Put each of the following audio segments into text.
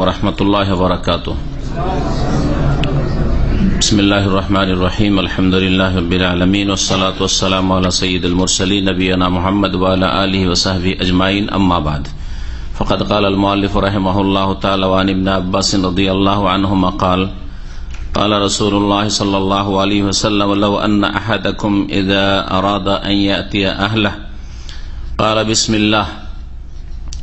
ورحمة الله وبركاته. بسم الله الرحمن الرحيم. الحمد لله رب العالمين والصلاة والسلام على سيد المرسلين نبينا محمد وعلى آله وصحبه أجمعين. أما بعد فقد قال المؤلف رحمه الله تعالى وعن ابن عباس رضي الله عنهما قال قال رسول الله صلى الله عليه وسلم لو أن أحدكم إذا أراد أن يأتي أهله قال بسم الله.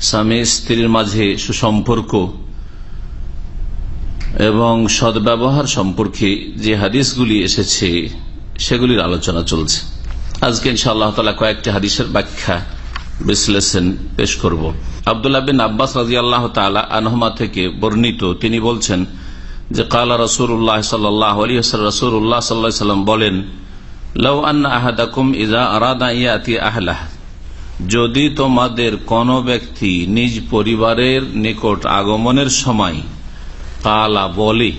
স্বামী স্ত্রীর মাঝে সুসম্পর্ক এবং সদ্ব্যবহার সম্পর্কে যে হাদিসগুলি এসেছে, সেগুলির আলোচনা চলছে। আজকে ইনশাআল্লাহ তালা কয়েকটি হাদিসের ব্যাখ্যা, বিশ্লেষণ পেশ করব। আবদুল্লাহ বিন আব্বাস রাজি আল্লাহ তালা আনহমা থেকে বর্ণিত, তিনি বলছেন যে, কালা রসুল্লাহ সাল্লাহ আলী রসুল্লাহ সাল্লাহ সাল্লাম বলেন লৌ আন্না আহাদাকুম ইজা আরাদা ইয়াতি আহলাহ। যদি তোমাদের কোন ব্যক্তি নিজ পরিবারের নিকট আগমনের সময় কালা বলে,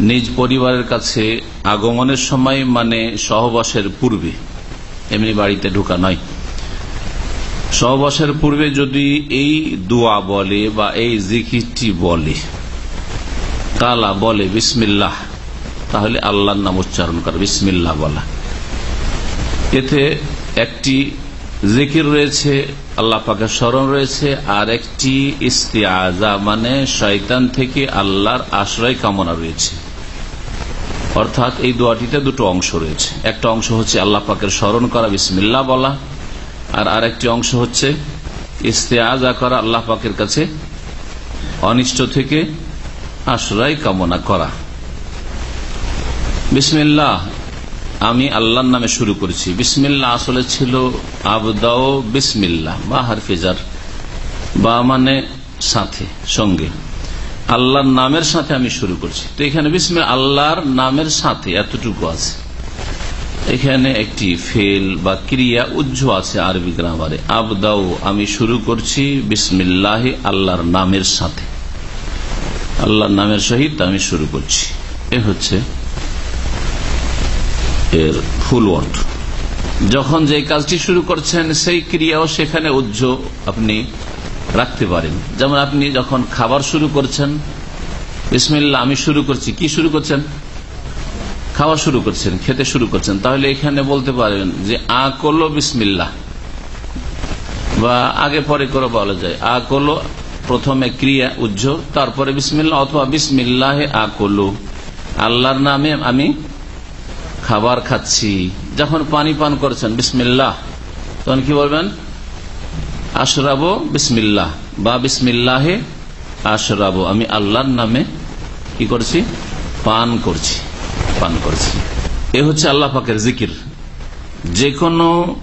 নিজ পরিবারের কাছে আগমনের সময় মানে সহবাসের পূর্বে, এমনি বাড়িতে ঢুকা নয়। সহবাসের পূর্বে যদি এই দোয়া বলে বা এই জিকিরটি বলে কালা বলে বিসমিল্লাহ, তাহলে আল্লাহর নাম উচ্চারণ করে বিসমিল্লাহ বলা। এতে একটি জিকির রয়েছে, আল্লাহ পাকের স্মরণ রয়েছে, আর একটি ইস্তিয়াজা মানে শয়তান থেকে আল্লাহর আশ্রয় কামনা রয়েছে। অর্থাৎ এই দোয়াটিতে দুটো অংশ রয়েছে। একটা অংশ হচ্ছে আল্লাহ পাকের স্মরণ করা বিসমিল্লা বলা, আর আরেকটি অংশ হচ্ছে ইস্তেয়াজা করা, আল্লাহ পাকের কাছে অনিষ্ট থেকে আশ্রয় কামনা করা। বিসমিল্লাহ আমি আল্লাহর নামে শুরু করেছি। বিসমিল্লা আসলে ছিল আবদাও বিসমিল্লা বা হারফিজার বা মানে সাথে, সঙ্গে। আল্লাহর নামের সাথে আমি শুরু করছি। তো এখানে বিসমিল আল্লাহর নামের সাথে এতটুকু আছে। এখানে একটি ফেল বা ক্রিয়া উজ্জ আছে আরবি গ্রামারে। আবদাও আমি শুরু করছি বিসমিল্লাহ, আল্লাহর নামের সাথে। আল্লাহর নামের সহিত আমি শুরু করছি। এ হচ্ছে এর ফুল ওয়ার্ড। যখন যে কাজটি শুরু করছেন, সেই ক্রিয়াও সেখানে উজ্জ আপনি রাখতে পারেন। যেমন আপনি যখন খাবার শুরু করছেন বিসমিল্লা আমি শুরু করছি। কি শুরু করছেন? খাওয়া শুরু করছেন, খেতে শুরু করছেন। তাহলে এখানে বলতে পারেন যে, আ করল বিসমিল্লা বা আগে পরে করে বলা যায়, আ করল প্রথমে ক্রিয়া উজ্জ, তারপরে বিসমিল্লা অথবা বিসমিল্লাহে আ করল। আল্লাহর নামে আমি খাবার খাচ্ছি। যখন পানি পান করছেন, বিসমিল্লাহ, তখন কি বলবেন? আশরাবো বিসমিল্লাহ। বা বিসমিল্লাহে আশরাবো। আমি আল্লাহর নামে কি করছি? পান করছি পান করছি। এ হচ্ছে আল্লাহ পাকের জিকির। যে কোনো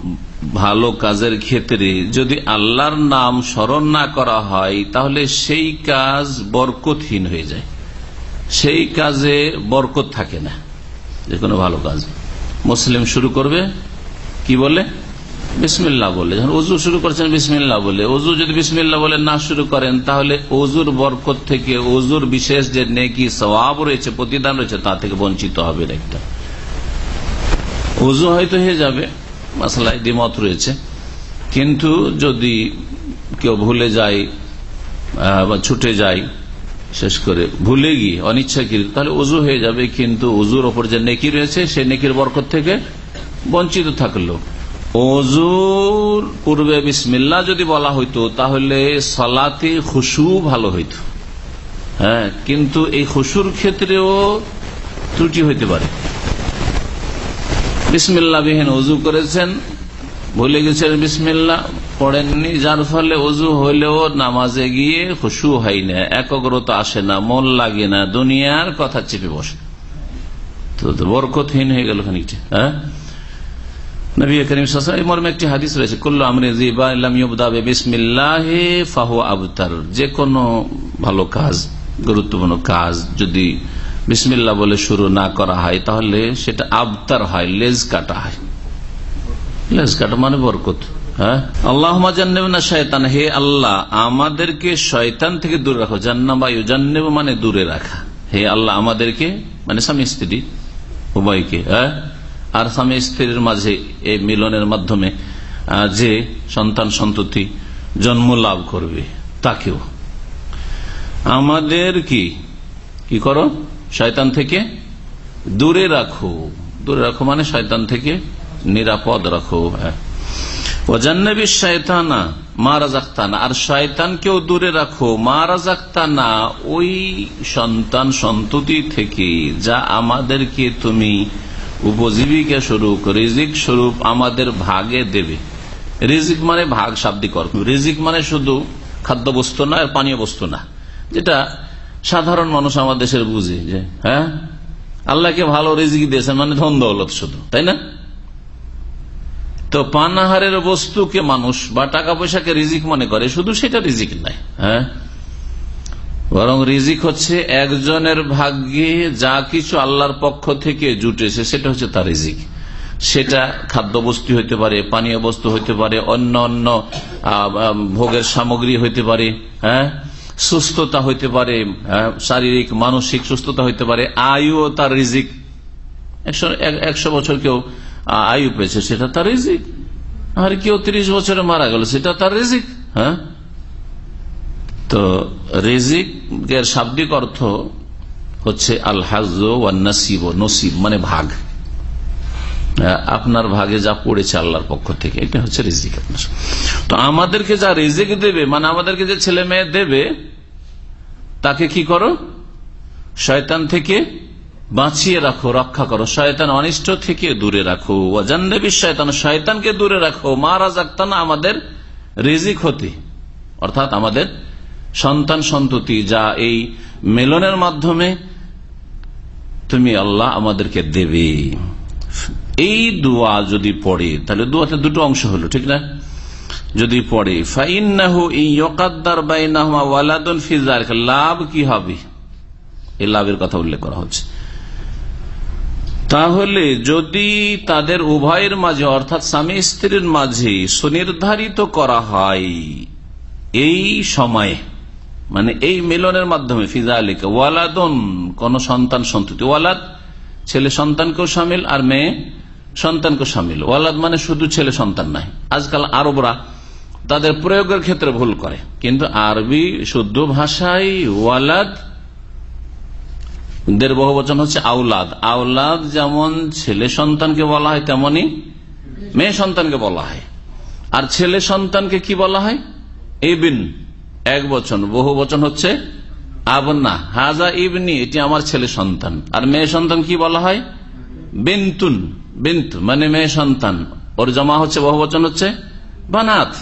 ভালো কাজের ক্ষেত্রে যদি আল্লাহর নাম স্মরণ না করা হয়, তাহলে সেই কাজ বরকতহীন হয়ে যায়। সেই কাজে বরকত থাকে না। যে কোনো ভালো কাজ মুসলিম শুরু করবে, কি বলে? বিসমিল্লা বলে। যখন অজু শুরু করছেন বিসমিল্লা বলে। অজু যদি বিসমিল্লা বলে না শুরু করেন, তাহলে অজুর বরকত থেকে অজুর বিশেষ যে নেকি সবাব রয়েছে, প্রতিদান রয়েছে, তা থেকে বঞ্চিত হবে একটা। অজু হয়তো হয়ে যাবে, মাসালায় দ্বিমত রয়েছে। কিন্তু যদি কেউ ভুলে যায় বা ছুটে যায় শেষ করে ভুলে গিয়ে অনিচ্ছাকৃত তাহলে উজু হয়ে যাবে, কিন্তু উজুর ওপর যে নেকি রয়েছে সে নেকির বরকত থেকে বঞ্চিত থাকল। অজুর পূর্বে বিসমিল্লা যদি বলা হইতো, তাহলে সলাতে খুশু ভালো হইতো। হ্যাঁ কিন্তু এই খুশুর ক্ষেত্রেও ত্রুটি হইতে পারে। বিসমিল্লা বিহীন অজু করেছেন, ভুলে গেছেন বিসমিল্লা পড়েননি, যার ফলে অজু হইলেও নামাজে গিয়ে খুশু হয় না, একগ্রতা আসে না, মন লাগে না, দুনিয়ার কথা চেপে বসে। তো বরকতহীন হয়ে গেল খানিকটা হ্যাঁ? ফাহু আবতার যে কোনো ভালো কাজ, গুরুত্বপূর্ণ কাজ, যদি বিসমিল্লা বলে শুরু না করা হয়, তাহলে সেটা আবতার হয়, লেজ কাটা হয়। লেজ কাটা মানে বরকত। আল্লাহ জান্নেব শয়তান হে আল্লাহ, আমাদেরকে শয়তান থেকে দূরে রাখো। জান্না বা জান্নেব মানে দূরে রাখা। হে আল্লাহ, আমাদেরকে মানে স্বামী স্ত্রী, উভয়কে হ্যাঁ? আর স্বামী স্ত্রীর মাঝে এই মিলনের মাধ্যমে যে সন্তান সন্ততি জন্ম লাভ করবে, তাকেও। আমাদের কি? কি করো? শয়তান থেকে দূরে রাখো। দূরে রাখো মানে শয়তান থেকে নিরাপদ রাখো হ্যাঁ। ওজান্নবী শয়তানা মা রাজাক্তানা আর শয়তানকেও দূরে রাখো মা রাজাক্তানা ওই সন্তান সন্ততি থেকে, যা আমাদেরকে তুমি উপজীবিকা স্বরূপ, রিজিক স্বরূপ আমাদের ভাগে দেবে। রিজিক মানে ভাগ শাব্দিক অর্থ। রিজিক মানে শুধু খাদ্য বস্তু না আর পানীয় বস্তু না, যেটা সাধারণ মানুষ আমাদের দেশের বুঝে যে হ্যাঁ? আল্লাহকে ভালো রিজিক দিয়েছেন মানে ধন দৌলত শুধু, তাই না? তো পানাহারের বস্তুকে মানুষ বা টাকা পয়সাকে রিজিক মনে করে, শুধু সেটা রিজিক নাই হ্যাঁ? বরং রিজিক হচ্ছে একজনের ভাগ্যে যা কিছু আল্লাহর পক্ষ থেকে জুটেছে, সেটা হচ্ছে তার রিজিক। সেটা খাদ্য বস্তু হইতে পারে, পানীয় বস্তু হইতে পারে, অন্য অন্য ভোগের সামগ্রী হইতে পারে হ্যাঁ? সুস্থতা হইতে পারে শারীরিক, মানসিক সুস্থতা হইতে পারে আয়ু তার রিজিক। একশো বছর কেউ আয়ু পেয়েছে সেটা তার রিজিক। আর কেউ ত্রিশ বছরে মারা গেল, সেটা তার রিজিক হ্যাঁ? তো রেজিক এর শাব্দিক অর্থ হচ্ছে আল হাজ নসিব নসিব মানে ভাগ। আপনার ভাগে যা পড়েছে আল্লাহর পক্ষ থেকে, এটা হচ্ছে রিজিক আপনার। তো আমাদেরকে যা রিজিক দেবে মানে আমাদেরকে যে ছেলে মেয়ে দেবে, তাকে কি করো? শয়তান থেকে বাঁচিয়ে রাখো, রক্ষা করো। শয়তান অনিষ্ট থেকে দূরে রাখো। শয়তান, শয়তানকে দূরে রাখো। মা রাজাক্তানা আমাদের রিজিক হতে অর্থাৎ আমাদের সন্তান সন্ততি, যা এই মেলনের মাধ্যমে তুমি আল্লাহ আমাদেরকে দেবে। এই দোয়া যদি পড়ে, তাহলে দোয়াতে দুটো অংশ হলো, ঠিক না? যদি পড়ে ফাইন লাভ কি হবে? এই লাভের কথা উল্লেখ করা হচ্ছে। তাহলে যদি তাদের উভয়ের মাঝে, অর্থাৎ স্বামী স্ত্রীর মাঝে সুনির্ধারিত করা হয় এই সময়ে মানে এই মিলনের মাধ্যমে ফিজা আলীকে ওয়ালাদন, কোন সন্তান সন্ততি, ওয়ালাদ ছেলে সন্তানকেও সামিল আর মেয়ে সন্তানকেও সামিল। ওয়ালাদ মানে শুধু ছেলে সন্তান নাই আজকাল আরবরা তাদের প্রয়োগের ক্ষেত্রে ভুল করে। কিন্তু আরবি শুদ্ধ ভাষায় ওয়ালাদ দের বহু বচন হচ্ছে আউলাদ। আউলাদ যেমন ছেলে সন্তানকে বলা হয়, তেমনি মেয়ে সন্তানকে বলা হয়। আর ছেলে সন্তানকে কি বলা হয়? ইবিন। এক বচন। বহু বচন হচ্ছে আবনা। হাজা ইবনি, এটি আমার ছেলে সন্তান। আর মেয়ে সন্তান কি বলা হয়? বিন্তুন। বিন্ত মানে মেয়ে সন্তান। ওর জমা হচ্ছে, বহু বচন হচ্ছে বানাত।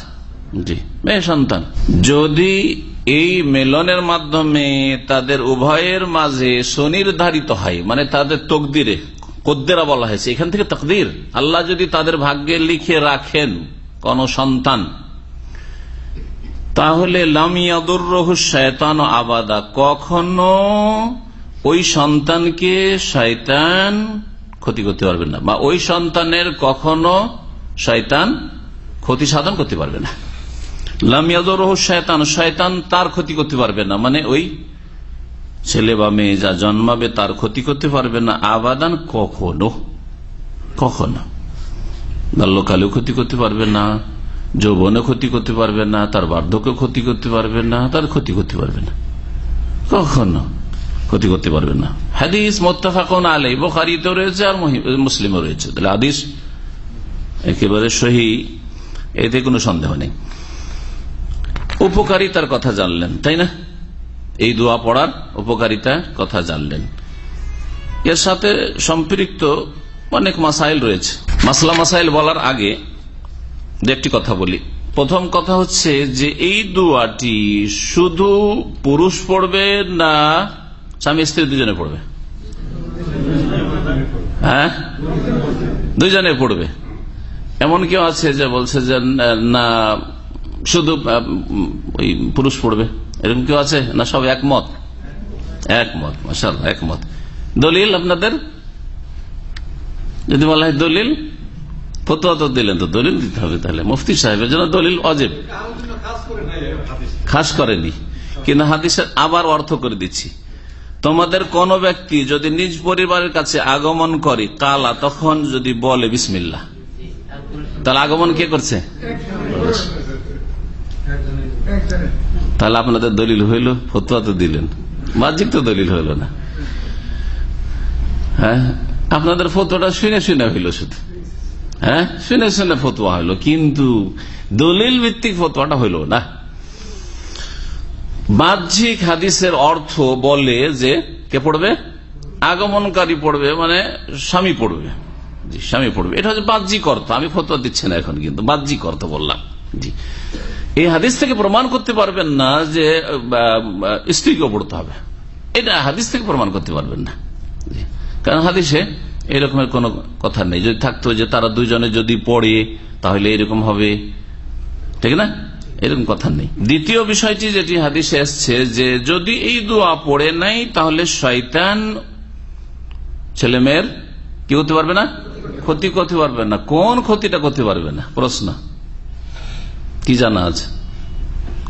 জি, মেয়ে সন্তান। যদি এই মেলনের মাধ্যমে তাদের উভয়ের মাঝে সুনির্ধারিত হয় মানে তাদের তকদিরে, কদ্দেরা বলা হয়েছে। এখান থেকে তকদির। আল্লাহ যদি তাদের ভাগ্যে লিখে রাখেন কোন সন্তান, তাহলে লামিয়াদুর রহু শয়তান আবাদা। কখনো ওই সন্তানকে শয়তান ক্ষতি করতে পারবে না, বা ওই সন্তানের কখনো শয়তান ক্ষতি সাধন করতে পারবে না। শয়তান শয়তান তার ক্ষতি করতে পারবে না। মানে ওই ছেলে বা মেয়ে যা জন্মাবে তার ক্ষতি করতে পারবে না। আবাদান কখনো কখনো। বাল্যকালেও ক্ষতি করতে পারবে না যৌবনে ক্ষতি করতে পারবে না, তার বার্ধক্য ক্ষতি করতে পারবে না, তার ক্ষতি করতে পারবে না। কখনো ক্ষতি করতে পারবে না। হাদিস মোত্তাফাকুন আলাই বোখারিতেও রয়েছে আর মুসলিমও রয়েছে। তাহলে হাদিস একেবারে সহি, এতে কোনো সন্দেহ নেই। উপকারিতার কথা জানলেন, তাই না? এই দোয়া পড়ার উপকারিতার কথা জানলেন। এর সাথে সম্পৃক্ত অনেক মাসাইল রয়েছে। মাসলা মাসাইল বলার আগে একটি কথা বলি। প্রথম কথা হচ্ছে যে এই দোয়াটি শুধু পুরুষ পড়বে না স্বামী স্ত্রী দুজনে পড়বে? হ্যাঁ? দুজনে পড়বে। এমন কেউ আছে যে বলছে যে, না শুধু পুরুষ পড়বে। এরকম কেউ আছে? না, সব একমত? একমত মাসাল একমত। দলিল আপনাদের? যদি বলা হয় দলিল, ফতোয়া তো দিলেন তো, দলিল দিতে হবে তাহলে। মুফতি সাহেবের জন্য দলিল অজেব। খাস করেনি। কিন্তু হাদিসের আবার অর্থ করে দিচ্ছি। তোমাদের কোন ব্যক্তি যদি নিজ পরিবারের কাছে আগমন করে, কালা, তখন যদি বলে বিসমিল্লা তাহলে আগমন কে করছে? তাহলে আপনাদের দলিল হইল, ফতুয়া তো দিলেন। বাহ্যিক তো দলিল হইল না। হ্যাঁ? আপনাদের ফতোয়াটা শুনে শুনে হইল শুধু। হ্যাঁ? শুনে শুনে ফতুয়া হইল, কিন্তু দলিল ভিত্তিক ফতুয়াটা হইল না। বাহ্যিক হাদিসের অর্থ বলে যে, কে পড়বে? আগমনকারী পড়বে মানে স্বামী পড়বে। স্বামী পড়বে। এটা হচ্ছে বাহ্যিক অর্থ, আমি ফতুয়া দিচ্ছি না এখন কিন্তু, বাহ্যিক অর্থ বললাম। এই হাদিস থেকে প্রমাণ করতে পারবেন না যে স্ত্রীকেও পড়তে হবে। এটা হাদিস থেকে প্রমাণ করতে পারবেন না। কারণ হাদিসে এরকমের কোন কথা নেই। যদি থাকতো যে তারা দুজনে যদি পড়ে, তাহলে এরকম হবে। ঠিক না? এরকম কথা নেই। দ্বিতীয় বিষয়টি যেটি হাদিসে এসছে যে, যদি এই দোয়া পড়ে নাই, তাহলে শয়তান ছেলে মেয়ের কি করতে পারবে না? ক্ষতি করতে পারবে না। কোন ক্ষতিটা করতে পারবে না? প্রশ্ন। কি জানা আছে?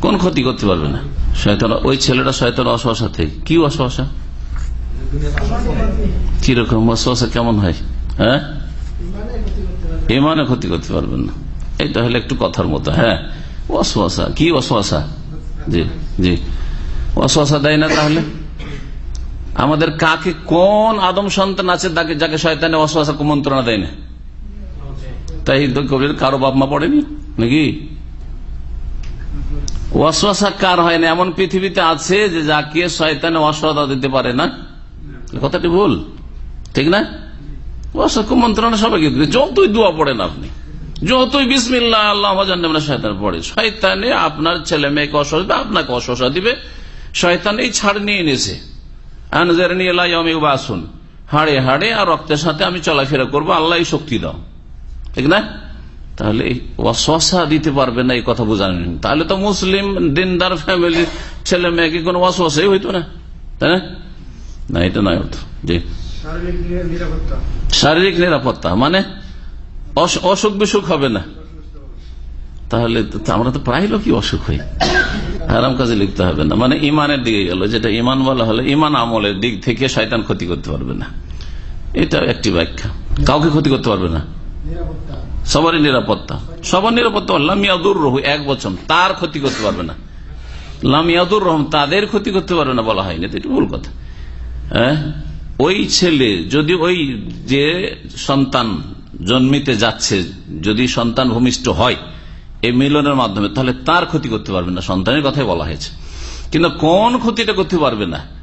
কোন ক্ষতি করতে পারবে না? শয়তান, ওই ছেলেটা শয়তান অসহসা থেকে। কি অসহসা? কীরকম অসহসা, কেমন হয়? হ্যাঁ? ইমানে ক্ষতি করতে পারবেন না। এটা হলে একটু কথার মতো হ্যাঁ? অসহসা, কি অসহসা? জি জি। অসহসা দেয় না তাহলে? আমাদের কাকে কোন আদম সন্তান আছে তাকে যাকে শয়তানে অসহসা মন্ত্রণা দেয় না? তাই কবির কারও বাপ মা পড়েনি? নাকি? অসহসা কার হয় না? এমন পৃথিবীতে আছে যে যাকে শয়তানে অসহতা দিতে পারে না। কথাটি ভুল, ঠিক না? অসহ্য মন্ত্রণা সবাইকে যতই দোয়া পড়েন আপনি। যতই বিসমিল্লা আল্লাহ শয়তান পড়ে। শয়তানে আপনার ছেলে মেয়েকে অসহযোগিতা আপনাকে অসহসা দিবে। শয়তান এই ছাড় নিয়ে এনেছে। হাড়ে হাড়ে আর রক্তের সাথে আমি চলাফেরা করব আল্লাহ শক্তি দাও। ঠিক না? তাহলে অসহসা দিতে পারবে না এই কথা বোঝানো তাহলে তো মুসলিম দিনদার ফ্যামিলির ছেলে মেয়েকে কোনো অসহসাই হইতো না? তাই না না এটা নয় অর্থ। জি। শারীরিক নিরাপত্তা। মানে অসুখ বিসুখ হবে না। তাহলে আমরা তো প্রায় লোকই অসুখ হই। হারাম কাজে লিখতে হবে না। মানে ইমানের দিকে গেল যেটা ইমান বলা হলে ইমান আমলের দিক থেকে শয়তান ক্ষতি করতে পারবে না। এটা একটি ব্যাখ্যা। কাউকে ক্ষতি করতে পারবে না। সবারই নিরাপত্তা। সবার নিরাপত্তা লামিয়াদুর রহু, এক বছর তার ক্ষতি করতে পারবে না। লামিয়াদুর রহম, তাদের ক্ষতি করতে পারবে না বলা হয়নি এটা ভুল কথা। হ্যাঁ? ওই ছেলে, যদি ওই যে সন্তান জন্মিতে যাচ্ছে, যদি সন্তান ভূমিষ্ঠ হয়, এই মিলনের মাধ্যমে, তাহলে তার ক্ষতি করতে পারবে না, সন্তানের কথাই বলা হয়েছে। কিন্তু কোন ক্ষতিটা করতে পারবে না?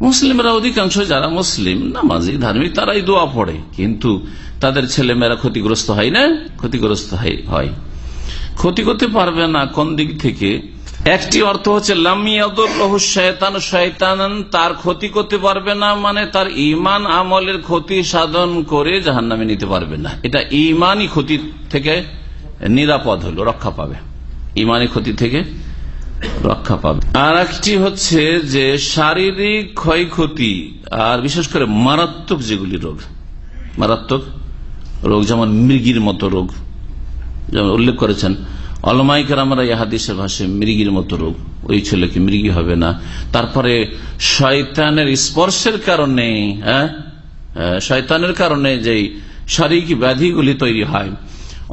মুসলিমরা অধিকাংশ যারা মুসলিম, নামাজি, ধার্মিক, তারাই দোয়া পড়ে। কিন্তু তাদের ছেলে মেয়েরা ক্ষতিগ্রস্ত হয় না? ক্ষতিগ্রস্ত হয় ক্ষতি করতে পারবে না কোন দিক থেকে? একটি অর্থ হচ্ছে শয়তান তার ক্ষতি করতে পারবে না মানে তার ইমান আমলের ক্ষতি সাধন করে জাহান নামে নিতে পারবে না। এটা ইমানই ক্ষতি থেকে নিরাপদ হলো, রক্ষা পাবে। ইমানই ক্ষতি থেকে রক্ষা পাবে। আর একটি হচ্ছে যে শারীরিক ক্ষয়ক্ষতি আর বিশেষ করে মারাত্মক যেগুলি রোগ, মারাত্মক রোগ যেমন মৃগির মতো রোগ, যেমন উল্লেখ করেছেন অলমাইকার আমরা ইহাদিসের ভাষে মৃগির মতো রোগ, ওই ছেলেকে মৃগী হবে না। তারপরে শয়তানের স্পর্শের কারণে হ্যাঁ শয়তানের কারণে যে শারীরিক ব্যাধিগুলি তৈরি হয়,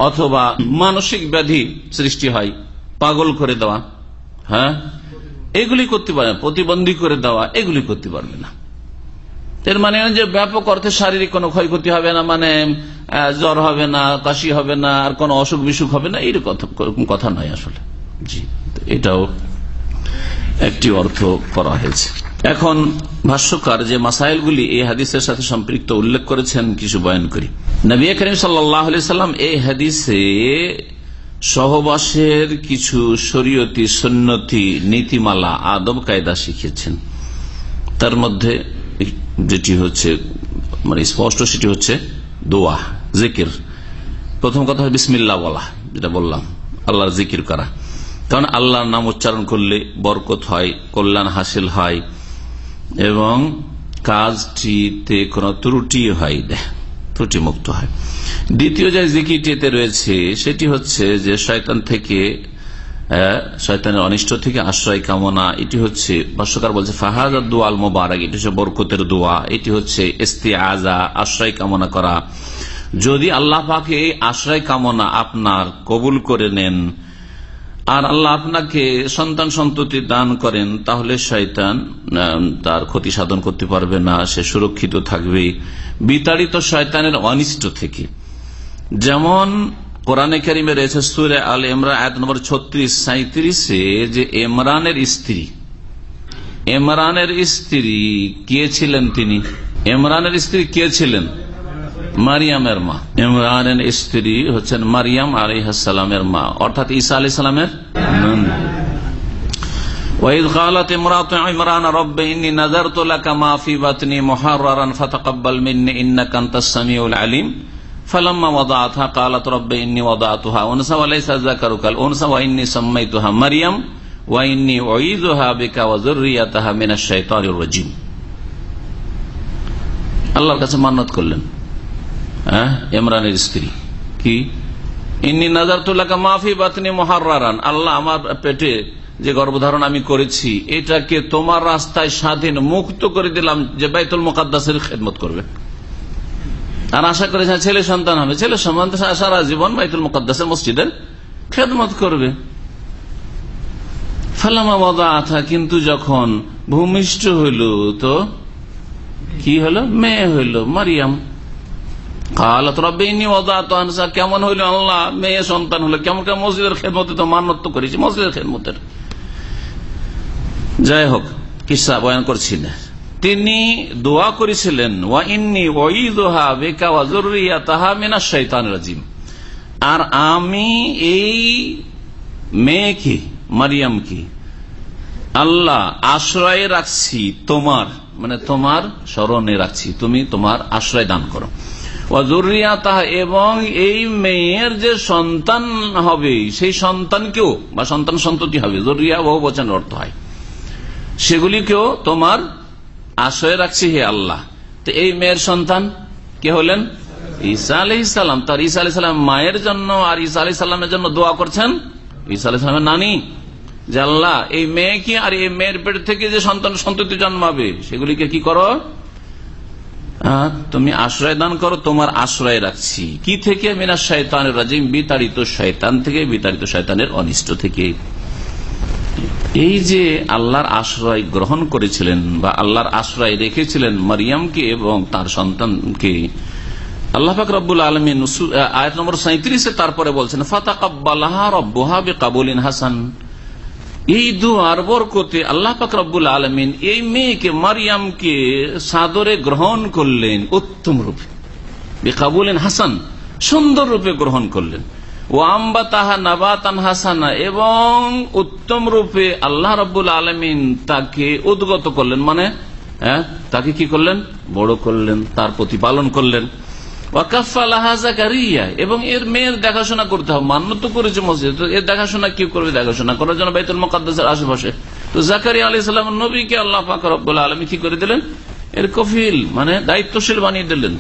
অথবা মানসিক ব্যাধি সৃষ্টি হয়, পাগল করে দেওয়া হ্যাঁ? এগুলি করতে পারবে প্রতিবন্ধী করে দেওয়া, এগুলি করতে পারবে না। এর মানে যে ব্যাপক অর্থে শারীরিক কোনো ক্ষয়ক্ষতি হবে না মানে জ্বর হবে না, কাশি হবে না, আর কোনো অসুখ বিসুখ হবে না, এই কথা নয় আসলে। জি এটাও একটি অর্থ করা হয়েছে। এখন ভাষ্যকার যে মাসাইলগুলি এই হাদিসের সাথে সম্পৃক্ত উল্লেখ করেছেন, কিছু বয়ান করি। নবী করিম সাল্লাম এই হাদিসে সহবাসের কিছু শরীয়তি সন্ন্যতি নীতিমালা আদব কায়দা শিখিয়েছেন। তার মধ্যে যেটি হচ্ছে মানে স্পষ্ট সেটি হচ্ছে দোয়া, জিকির। প্রথম কথা বিসমিল্লা বলা, যেটা বললাম, আল্লাহর জিকির করা। কারণ আল্লাহর নাম উচ্চারণ করলে বরকত হয়, কল্যাণ হাসিল হয় এবং কাজটিতে কোনো ত্রুটি হয় ত্রুটি মুক্ত হয়। দ্বিতীয় যে জিকিরটিতে রয়েছে, সেটি হচ্ছে যে শয়তান থেকে শয়তানের অনিষ্ট থেকে আশ্রয়, কামনা, এটি হচ্ছে, ভাষ্যকার বলছে ফাহাজ দোয়াল মোবারক, এটি হচ্ছে বরকতের দোয়া, এটি হচ্ছে ইস্তি আজা আশ্রয়, কামনা করা। যদি আল্লাহ পাকে আশ্রয়, কামনা আপনার কবুল করে নেন আর আল্লাহ আপনাকে সন্তান সন্ততি দান করেন, তাহলে শয়তান তার ক্ষতি সাধন করতে পারবে না, সে সুরক্ষিত থাকবে। বিতাড়িত শয়তানের অনিষ্ট থেকে। যেমন কোরআনে কারিমে রয়েছে সুরে আল ইমরান, আয়াত নম্বর ছত্রিশ সাঁত্রিশে যে ইমরানের স্ত্রী ইমরানের স্ত্রী কে ছিলেন তিনি? ইমরানের স্ত্রী কে ছিলেন? মারিয়ামের মা ইমরানের স্ত্রী হচ্ছেন মারিয়াম আলিহাসালামের মা অর্থাৎ ঈসা আলি সালামের وإذ قالت امرأة عمران رب إني نذرت لك ما في بطني محررا فتقبل مني إنك أنت السميع العليم فلما وضعتها قالت رب إني وضعتها أنثى وليس الذكر كالأنثى وإني سميتها مريم وإني أعيذها بك وذريتها من الشيطان الرجيم আল্লাহর কাছে মান্নত করলেন হ্যাঁ ইমরানের স্ত্রী কি ইন্নি নাজার তুল্লাকা মাফি বাতনি মহারান আল্লাহ আমার পেটে যে গর্ভধারণ আমি করেছি, এটাকে তোমার রাস্তায় স্বাধীন মুক্ত করে দিলাম যে বাইতুল মোকাদ্দাসের খেদমত করবে। আর আশা করেছেন ছেলে সন্তান হবে। ছেলে সন্তান সারা জীবন বাইতুল মোকাদ্দাসের মসজিদের খেদমত করবে। ফালামা বাদা আথা কিন্তু যখন ভূমিষ্ঠ হইল তো কি হলো? মেয়ে হইল, মারিয়াম। কেমন হইল আল্লাহ? মেয়ে সন্তান হলো। কেমন কেমন মসজিদের খেদমতে তো মসজিদের খেদমতের। যাই হোক, কিসা বয়ান তিনি দোয়া করেছিলেন আর আমি এই মেয়েকে, মারিয়ামকে, আল্লাহ আশ্রয়ে রাখছি, তোমার মানে তোমার স্মরণে রাখছি। তুমি তোমার আশ্রয় দান করো। এবং এই মেয়ের যে সন্তান হবে, সেই সন্তানকেও বা সন্তান সন্ততি হবে? জরিয়া বহু বচনের অর্থ হয়। সেগুলিকেও তোমার আশ্রয় রাখছি হে আল্লাহ। তো এই মেয়ের সন্তান কে হলেন? ঈসা আলি ইসালাম তার ঈসা আলি সাল্লাম মায়ের জন্য, আর ঈসা আলি সাল্লামের জন্য দোয়া করছেন ঈসা আলি সাল্লামের নানি। যে আল্লাহ, এই মেয়েকে আর এই মেয়ের পেট থেকে যে সন্তান সন্ততি জন্মাবে, সেগুলিকে কি করো? তুমি আশ্রয় দান করো, তোমার আশ্রয় রাখছি। কি থেকে? মিনা শয়তানের রাজিম, বিতাড়িত শয়তান থেকে, বিতাড়িত শয়তানের অনিষ্ট থেকে। এই যে আল্লাহর আশ্রয় গ্রহণ করেছিলেন বা আল্লাহর আশ্রয় রেখেছিলেন মারিয়ামকে এবং তার সন্তানকে, আল্লাহ রব্বুল আলমিন আয়াত নম্বর সাঁত্রিশে তারপরে বলছেন, ফাতাকাব্বালাহ রব্বুহা কাবুলিন হাসান। এই দুয়ার বরকতে আল্লাহ পাক রব্বুল আলমিন এই মেয়েকে মারিয়ামকে সাদরে গ্রহণ করলেন উত্তম রূপে। বেকাবুলেন হাসান, সুন্দর রূপে গ্রহণ করলেন। ও আম্বা তাহা নাবাতান হাসানা এবং উত্তম রূপে আল্লাহ রব্বুল আলমিন তাকে উদ্গত করলেন। মানে হ্যাঁ তাকে কি করলেন? বড় করলেন, তার প্রতিপালন করলেন। এবং এর মেয়ের দেখাশোনা করতে হবে। মান্য তো করেছে মসজিদ এর দেখাশোনা কি করবে দেখাশোনা করার জন্য বাইতুল মকাদ্দাসের আশেপাশে। তো জাকারি আলি সাল্লাম নবীকে আল্লাহ ফাকর আলমী কি করে দিলেন? এর কফিল মানে দায়িত্বশীল বানিয়ে দিলেন।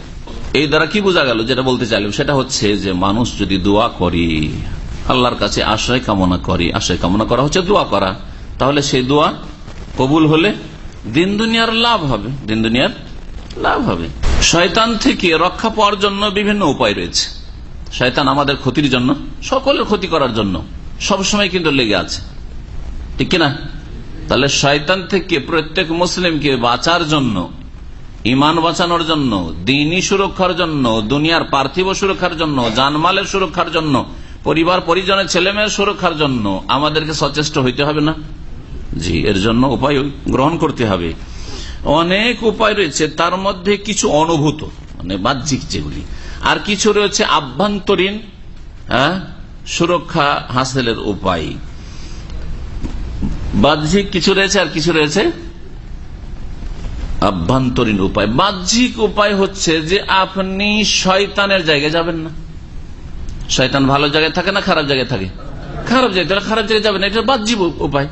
এই দ্বারা কি বোঝা গেল? যেটা বলতে চাইলাম, সেটা হচ্ছে যে মানুষ যদি দোয়া করি, আল্লাহর কাছে আশ্রয় কামনা করি, আশ্রয় কামনা করা হচ্ছে দোয়া করা, তাহলে সেই দোয়া কবুল হলে দিন দুনিয়ার লাভ হবে, দিন দুনিয়ার লাভ হবে। শয়তান থেকে রক্ষা পাওয়ার জন্য বিভিন্ন উপায় রয়েছে। শয়তান আমাদের ক্ষতির জন্য, সকলের ক্ষতি করার জন্য সবসময় কিন্তু লেগে আছে। ঠিক কিনা? তাহলে শয়তান থেকে প্রত্যেক মুসলিমকে বাঁচার জন্য ইমান বাঁচানোর জন্য, দিনই সুরক্ষার জন্য, দুনিয়ার পার্থিব সুরক্ষার জন্য, জানমালের সুরক্ষার জন্য, পরিবার, পরিজনের ছেলেমেয়ের সুরক্ষার জন্য আমাদেরকে সচেষ্ট হইতে হবে না? জি, এর জন্য উপায় গ্রহণ করতে হবে। অনেক উপায় রয়েছে তার মধ্যে কিছু অনুভূত মানে বাহ্যিক যেগুলি। আর কিছু রয়েছে আভ্যন্তরীণ হ্যাঁ, সুরক্ষা হাসিলের উপায়। বাহ্যিক কিছু রয়েছে আর কিছু রয়েছে আভ্যন্তরীণ উপায়। বাহ্যিক উপায় হচ্ছে যে আপনি শয়তানের জায়গায় যাবেন না। শয়তান ভালো জায়গায় থাকে না খারাপ জায়গায় থাকে? খারাপ জায়গায় খারাপ জায়গায় যাবেন এটা বাহ্যিক উপায়।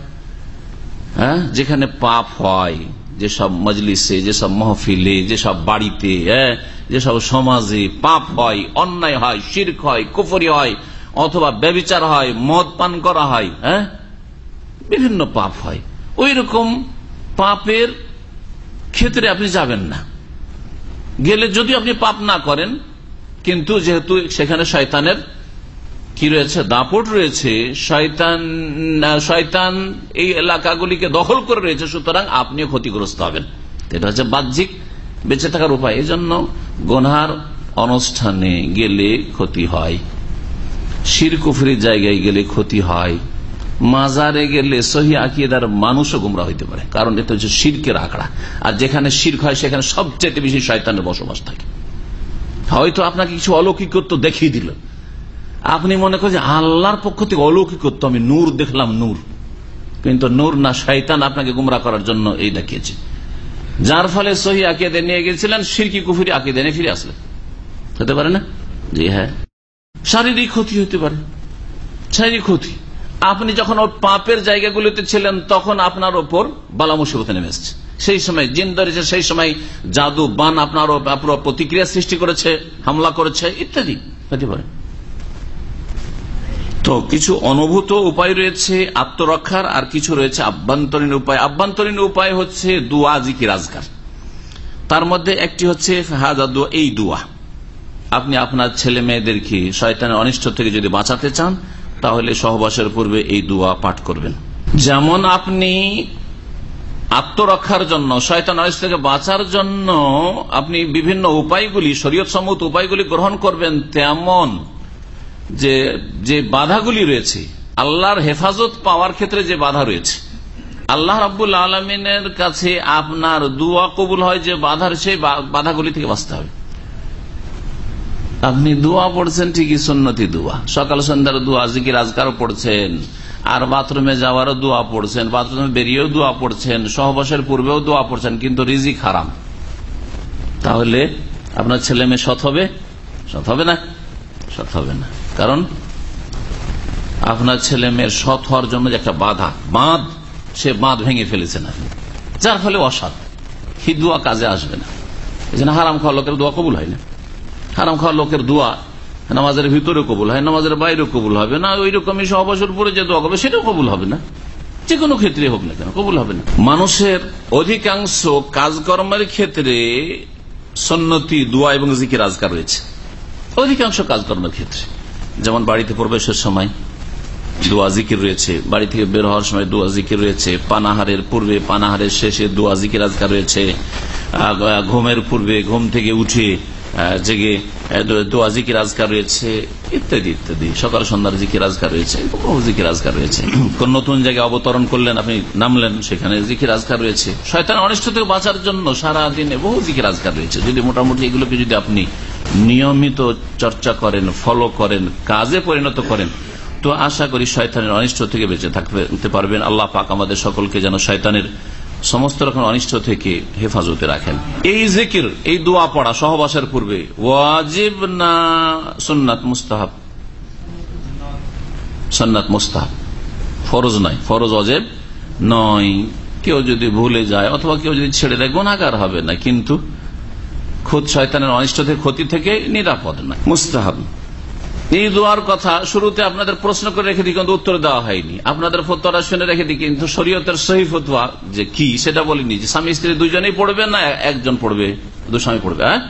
হ্যাঁ যেখানে পাপ হয়। যেসব মজলিসে, যেসব মহফিলে, যেসব বাড়িতে হ্যাঁ যেসব সমাজে পাপ হয়, অন্যায় হয়, শির্ক হয়, কুফরি হয়, অথবা ব্যবিচার হয়, মদ পান করা হয় হ্যাঁ বিভিন্ন পাপ হয়। ওই রকম পাপের ক্ষেত্রে আপনি যাবেন না। গেলে যদি আপনি পাপ না করেন, কিন্তু যেহেতু সেখানে শয়তানের কি রয়েছে? দাপট রয়েছে। শয়তান শয়তান এই এলাকাগুলিকে দখল করে রয়েছে, সুতরাং আপনিও ক্ষতিগ্রস্ত হবেন। এটা হচ্ছে বাহ্যিক বেঁচে থাকার উপায়। এই জন্য গনহার অনুষ্ঠানে গেলে ক্ষতি হয়। শিরকুফরির জায়গায় গেলে ক্ষতি হয়। মাজারে গেলে সহি আকিদার মানুষও গুমরা হইতে পারে। কারণ এটা হচ্ছে শিরকের আঁকড়া আর যেখানে শির্ক হয়, সেখানে সবচেয়ে বেশি শয়তানের বসবাস থাকে। হয়তো আপনাকে কিছু অলৌকিকত্ব দেখিয়ে দিল। আপনি মনে করেন যে আল্লাহর পক্ষ থেকে অলৌকিকত্ব, আমি নূর দেখলাম, নূর। কিন্তু নূর না শৈতান আপনাকে গুমরা করার জন্য এই দেখিয়েছে। যার ফলে সহি আকিদে নিয়ে গেছিলেন সিরকি, কুফুরি আকিদে নিয়ে ফিরে আসলেন। হতে পারে না? জি হ্যাঁ। শারীরিক ক্ষতি হতে পারে। শারীরিক ক্ষতি। আপনি যখন ওই পাপের জায়গাগুলিতে ছিলেন, তখন আপনার ওপর বালা মুসিবতে নেমে এসছে। সেই সময় জিন ধরেছে, সেই সময় জাদু, বান আপনার প্রতিক্রিয়া সৃষ্টি করেছে, হামলা করেছে, ইত্যাদি। হতে পারে। তো কিছু অনুভূত উপায় রয়েছে আত্মরক্ষার, আর কিছু রয়েছে আভ্যন্তরীণ উপায়। আভ্যন্তরীণ উপায় হচ্ছে দুয়া, জিকির আজগার তার মধ্যে একটি হচ্ছে, হাজা দোয়া, এই দুয়া। আপনি আপনার ছেলে মেয়েদেরকে শয়তানের অনিষ্ট থেকে যদি বাঁচাতে চান, তাহলে সহবাসের পূর্বে এই দুয়া পাঠ করবেন। যেমন আপনি আত্মরক্ষার জন্য, শয়তান অনিষ্ট থেকে বাঁচার জন্য আপনি বিভিন্ন উপায়গুলি শরীয়ত সম্মত উপায়গুলি গ্রহণ করবেন, তেমন যে যে বাধাগুলি রয়েছে, আল্লাহর হেফাজত পাওয়ার ক্ষেত্রে যে বাধা রয়েছে। আল্লাহ রাবুল আলমিনের কাছে আপনার দুয়া কবুল হয় যে বাধার সেই বাধাগুলি থেকে বাঁচতে হবে। আপনি দোয়া পড়ছেন ঠিকই সন্ন্যতি দোয়া। সকাল সন্ধ্যার দোয়া, জিকির, আজকারও পড়ছেন। আর বাথরুমে যাওয়ারও দোয়া পড়ছেন, বাথরুমে বেরিয়েও দোয়া পড়ছেন, সহবাসের পূর্বেও দোয়া পড়ছেন, কিন্তু রিজিক হারাম। তাহলে আপনার ছেলে মেয়ে সৎ হবে? সৎ হবে না? সৎ হবে না। কারণ আপনার ছেলে মেয়ের সৎ হওয়ার জন্য যে একটা বাধা, বাঁধ, সে বাঁধ ভেঙে ফেলেছেন আপনি যার ফলে অসৎ হি দোয়া কাজে আসবে না। জন্য হারাম খাওয়া লোকের দোয়া কবুল হয় না। হারাম খাওয়া লোকের দোয়া নামাজের ভিতরে কবুল হয়, নামাজের বাইরে কবুল হবে না। ওই রকমই সহবাসের পরে যে দোয়া করবে, সেটাও কবুল হবে না। যে কোনো ক্ষেত্রে হোক না কেন, কবুল হবে না। মানুষের অধিকাংশ কাজকর্মের ক্ষেত্রে সন্নতি দোয়া এবং জিকির আজকার রয়েছে। অধিকাংশ কাজকর্মের ক্ষেত্রে। যেমন বাড়িতে প্রবেশের সময় দোয়া জিকির রয়েছে, বাড়ি থেকে বের হওয়ার সময় দোয়া জিকির রয়েছে, পানাহারের পূর্বে, পানাহারের শেষে দোয়া জিকির আজকার রয়েছে ঘুমের পূর্বে, ঘুম থেকে উঠে জেগে দোয়া, জিকির, আজকার রয়েছে, ইত্যাদি ইত্যাদি। সকাল সন্ধ্যার জিকির, আজকার রয়েছে বহু জিকির, আজকার রয়েছে। কোন নতুন জায়গায় অবতরণ করলেন, আপনি নামলেন, সেখানে জিকির, আজকার রয়েছে। শয়তান অনিষ্ট থেকে বাঁচার জন্য সারা দিনে বহু জিকির, আজকার রয়েছে। যদি মোটামুটি এগুলোকে যদি আপনি নিয়মিত চর্চা করেন ফলো করেন, কাজে পরিণত করেন, তো আশা করি শয়তানের অনিষ্ট থেকে বেঁচে থাকতে পারবেন। আল্লাহ পাক আমাদের সকলকে যেন শয়তানের সমস্ত রকম অনিষ্ট থেকে হেফাজতে রাখেন। এই জিকির, এই দোয়া পড়া সহবাসের পূর্বে ওয়াজিব না সুন্নাত মুস্তাহাব? সন্ন্যাত মুস্তাহাব। ফরজ নয়, ফরজ অজেব নয়। কেউ যদি ভুলে যায় অথবা কেউ যদি ছেড়ে দেয় গুণাগার হবে না। কিন্তু খুদ শয়তানের অনিষ্ট থেকে, ক্ষতি থেকে নিরাপদ নয়। মুস্তাহাব। এই দোয়ার কথা শুরুতে আপনাদের প্রশ্ন করে রেখে দিই, কিন্তু উত্তর দেওয়া হয়নি। আপনাদের ফতোয়া শুনে রেখে দিই, কিন্তু শরীয়তের সহি ফতোয়া যে কি, সেটা বলিনি। যে স্বামী স্ত্রী দুজনেই পড়বে না একজন পড়বে? দু স্বামী পড়বে হ্যাঁ?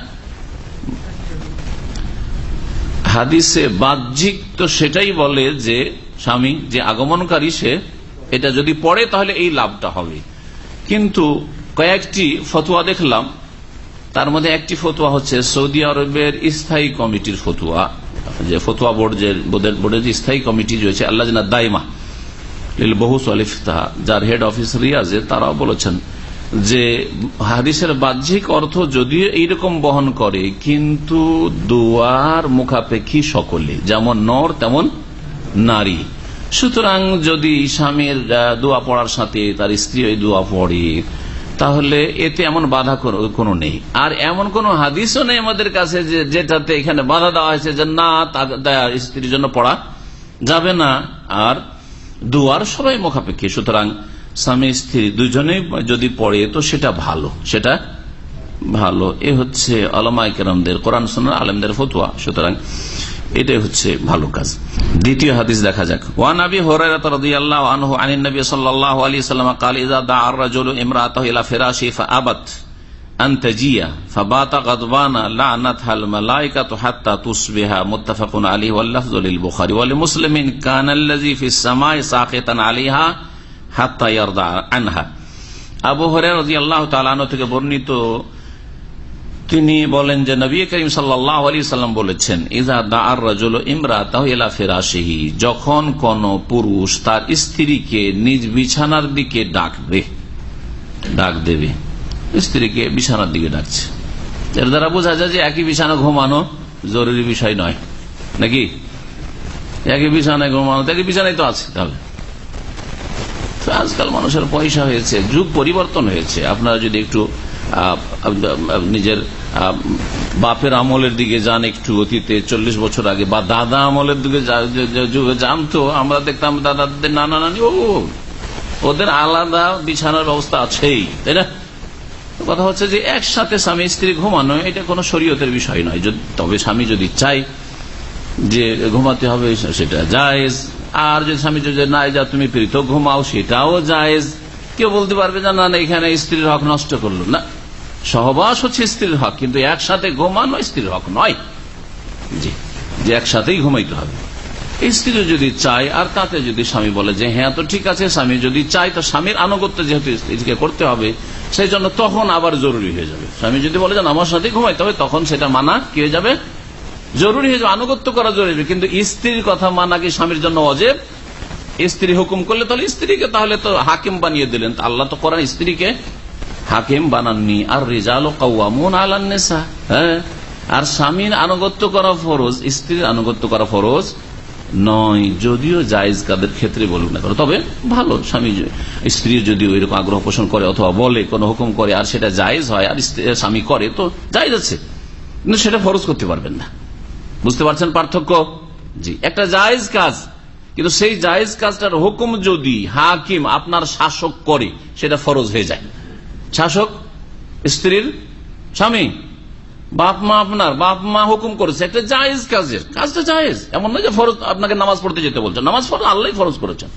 হাদিসে বাহ্যিক তো সেটাই বলে যে স্বামী যে আগমনকারী সে, এটা যদি পড়ে তাহলে এই লাভটা হবে। কিন্তু কয়েকটি ফতুয়া দেখলাম, তার মধ্যে একটি ফতুয়া হচ্ছে সৌদি আরবের স্থায়ী কমিটির ফতুয়া। যে ফতুয়া বোর্ড যে বোর্ডের যে স্থায়ী কমিটি রয়েছে আল্লাহ দায়মা। দাইমা বহু সলিফতা যার হেড অফিস রিয়াজে, তারাও বলেছেন যে হাদিসের বাহ্যিক অর্থ যদিও এইরকম বহন করে, কিন্তু দুয়ার মুখাপেক্ষী সকলে, যেমন নর, তেমন নারী। সুতরাং যদি স্বামীর দোয়া পড়ার সাথে তার স্ত্রী ওই দোয়া পড়ে তাহলে এতে এমন বাধা কোনো- নেই। আর এমন কোন হাদিসও নেই আমাদের কাছে যেটাতে এখানে বাধা দেওয়া হয়েছে যে, না স্ত্রীর জন্য পড়া যাবে না। আর দুয়ার সবাই মুখাপেক্ষী। সুতরাং স্বামী, স্ত্রী দুজনেই যদি পড়ে, তো সেটা ভালো সেটা ভালো। এ হচ্ছে আলমাই কেরামদের, কোরআন সোনার আলমদের ফতুয়া। সুতরাং এটাই হচ্ছে ভালো কাজ দ্বিতীয় হাদিস দেখা যাক ওয়ান আবি হুরায়রা রাদিয়াল্লাহু আনহু আনিন নবী সাল্লাল্লাহু আলাইহি সাল্লাম قال اذا دعا الرجل امراته الى فراشه فابت ان تجيء فبات غضبانا لعنتها الملائكه حتى تصبح متفق عليه واللفظ للبخاري ولمسلم كان الذي في السماء ساخطا عليها حتى يرضى عنها আবু হরের রাজি আল্লাহ তালানো থেকে বর্ণিত তিনি বলেন যে নবী করিম সাল্লাম বলেছেন ইজা যখন কোন পুরুষ তার স্ত্রীকে নিজ বিছানার দিকে ডাকবে, ডাক দেবে, স্ত্রীকে বিছানার দিকে ডাকছে। এর দ্বারা বোঝা যায় যে একই বিছানা ঘুমানো জরুরি বিষয় নয়। নাকি? একই বিছানায় ঘুমানো, একই বিছানায় তো আছে তাহলে। আজকাল মানুষের পয়সা হয়েছে, যুগ পরিবর্তন হয়েছে। আপনারা যদি একটু নিজের বাপের আমলের দিকে যান একটু অতীতে, চল্লিশ বছর আগে। বা দাদা আমলের দিকে যুগে যান তো, আমরা দেখতাম দাদাদের নানা নানি, ও, ওদের আলাদা বিছানার ব্যবস্থা আছেই, তাই না? কথা হচ্ছে যে একসাথে স্বামী স্ত্রী ঘুমানো, এটা কোনো শরীয়তের বিষয় নয়। তবে স্বামী যদি চাই যে ঘুমাতে হবে, সেটা জায়েজ। আর যদি স্বামী যদি না যা তুমি পৃথক ঘুমাও, সেটাও জায়েজ। কেউ বলতে পারবে না না, এখানে স্ত্রীর হক নষ্ট করল। না। সহবাস হচ্ছে স্ত্রীর হক, কিন্তু একসাথে ঘুমানো স্ত্রীর হক নয়। জি, যে একসাথেই ঘুমাইতে হবে। স্ত্রী যদি চায়, আর তাতে যদি স্বামী বলে যে হ্যাঁ তো ঠিক আছে, স্বামী যদি চায়, তো স্বামীর আনুগত্য যেহেতু স্ত্রীকে করতে হবে সেই জন্য তখন আবার জরুরি হয়ে যাবে। স্বামী যদি বলে যে, আমার সাথে ঘুমাইতে হবে তখন সেটা মানা কি হয়ে যাবে? জরুরি হয়ে যাবে, আনুগত্য করা জরুরি কিন্তু স্ত্রীর কথা মানা কি স্বামীর জন্য অজেব? স্ত্রী হুকুম করলে তাহলে স্ত্রীকে তাহলে তো হাকিম বানিয়ে দিলেন। আল্লাহ তো করেন স্ত্রীকে হাকিম বানাননি। আর রেজাল কাউমন আলান্নেসা হ্যাঁ? আর স্বামীর আনুগত্য করা ফরজ, স্ত্রীর আনুগত্য করা ফরজ নয়। যদিও জায়েজ কাদের ক্ষেত্রে বলুক না কেন, তবে ভালো স্বামী স্ত্রী যদি ওইরকম আগ্রহ পোষণ করে অথবা বলে, কোনো হুকুম করে, আর সেটা জায়েজ হয়, আর স্বামী করে, তো জায়েজ আছে। কিন্তু সেটা ফরজ করতে পারবেন না। বুঝতে পারছেন পার্থক্য? জি। একটা জায়েজ কাজ। কিন্তু সেই জায়েজ কাজটার হুকুম যদি হাকিম আপনার শাসক করে, সেটা ফরজ হয়ে যায়। শাসক, স্ত্রীর স্বামী। বাপ মা আপনার, বাপ মা হুকুম করেছে। একটা জায়েজ কাজের। কাজটা জায়েজ। এমন নয় যে ফরজ, আপনাকে নামাজ পড়তে যেতে বলছেন। নামাজ ফরজ আল্লাহ ফরজ করেছেন।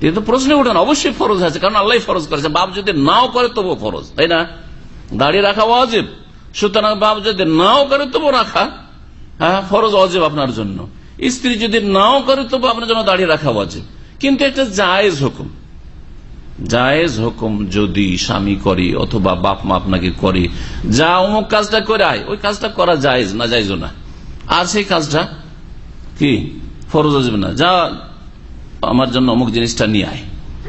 এটা তো প্রশ্নে উঠেন, অবশ্যই ফরজ আছে কারণ আল্লাহ ফরজ করেছে বাপ যদি নাও করে তবু ফরজ, তাই না? দাঁড়িয়ে রাখা অজেব সুতরাং বাপ যদি নাও করে তবু রাখা হ্যাঁ ফরজ অজেব আপনার জন্য। স্ত্রী যদি নাও করে তবু আপনার জন্য দাঁড়িয়ে রাখা অজেব কিন্তু একটা জায়েজ হুকুম। জায়েজ হুকুম যদি স্বামী করে অথবা বাপ মা আপনাকে করে, যা অমুক কাজটা করে আয়, ওই কাজটা করা জায়েজ না জায়জ না। আর সেই কাজটা কি? ফরজ আসবে না। যা আমার জন্য অমুক জিনিসটা নিয়ে আয়।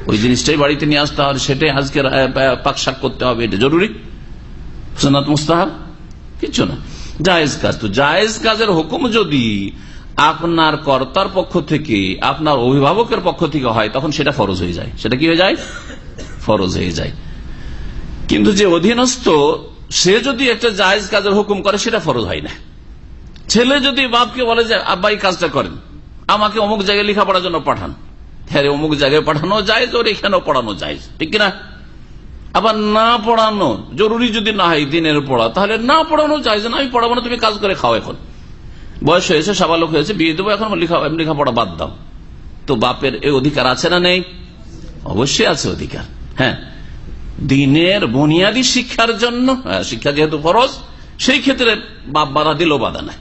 ওই জিনিসটাই বাড়িতে নিয়ে আসতে হবে সেটাই আজকে পাক শাক করতে হবে, এটা জরুরি। সোনাত মুস্তাহাব? কিছু না। জায়েজ কাজ। তো জায়েজ কাজের হুকুম যদি আপনার কর্তার পক্ষ থেকে, আপনার অভিভাবকের পক্ষ থেকে হয়, তখন সেটা ফরজ হয়ে যায়। সেটা কি হয়ে যায়? ফরজ হয়ে যায়। কিন্তু যে অধীনস্থ, সে যদি একটা জায়েজ কাজের হুকুম করে, সেটা ফরজ হয় না। ছেলে যদি বাপকে বলে যে, আব্বা, এই কাজটা করেন। আমাকে অমুক জায়গায় লেখাপড়ার জন্য পাঠান। হ্যাঁ অমুক জায়গায় পাঠানো যায় ওর এখানেও পড়ানো যায় ঠিক কিনা? আবার না পড়ানো, জরুরি যদি না হয় দিনের পড়া, তাহলে না পড়ানো যায় না, আমি পড়াবো না, তুমি কাজ করে খাও এখন। বয়স হয়েছে সাবালক হয়েছে বিয়ে দেবো এখন লেখা লেখাপড়া বাদ দাও। তো বাপের এই অধিকার আছে না নেই? অবশ্যই আছে অধিকার হ্যাঁ। দিনের বুনিয়াদী শিক্ষার জন্য হ্যাঁ, শিক্ষা যেহেতু ফরজ সেই ক্ষেত্রে বাপ বাধা দিলেও বাধা নাই।